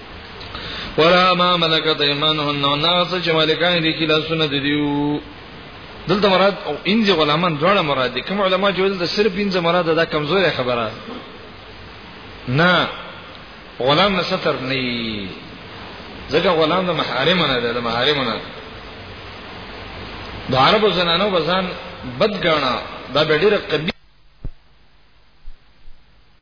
ولا ما ملکت ایمانهن نو ناس چې مالکان دي کې لاسونه دي دیو دلته مراد او انځ غلامان دواړه مراد دي کوم علما چې دلته صرف انځ مراد دا کمزورې خبره نه غلام نه ستر نه ځکه غلام د محارم نه ده د محارم نه د عربو زنانو بزان بدګاڼه دا به ډیره قبی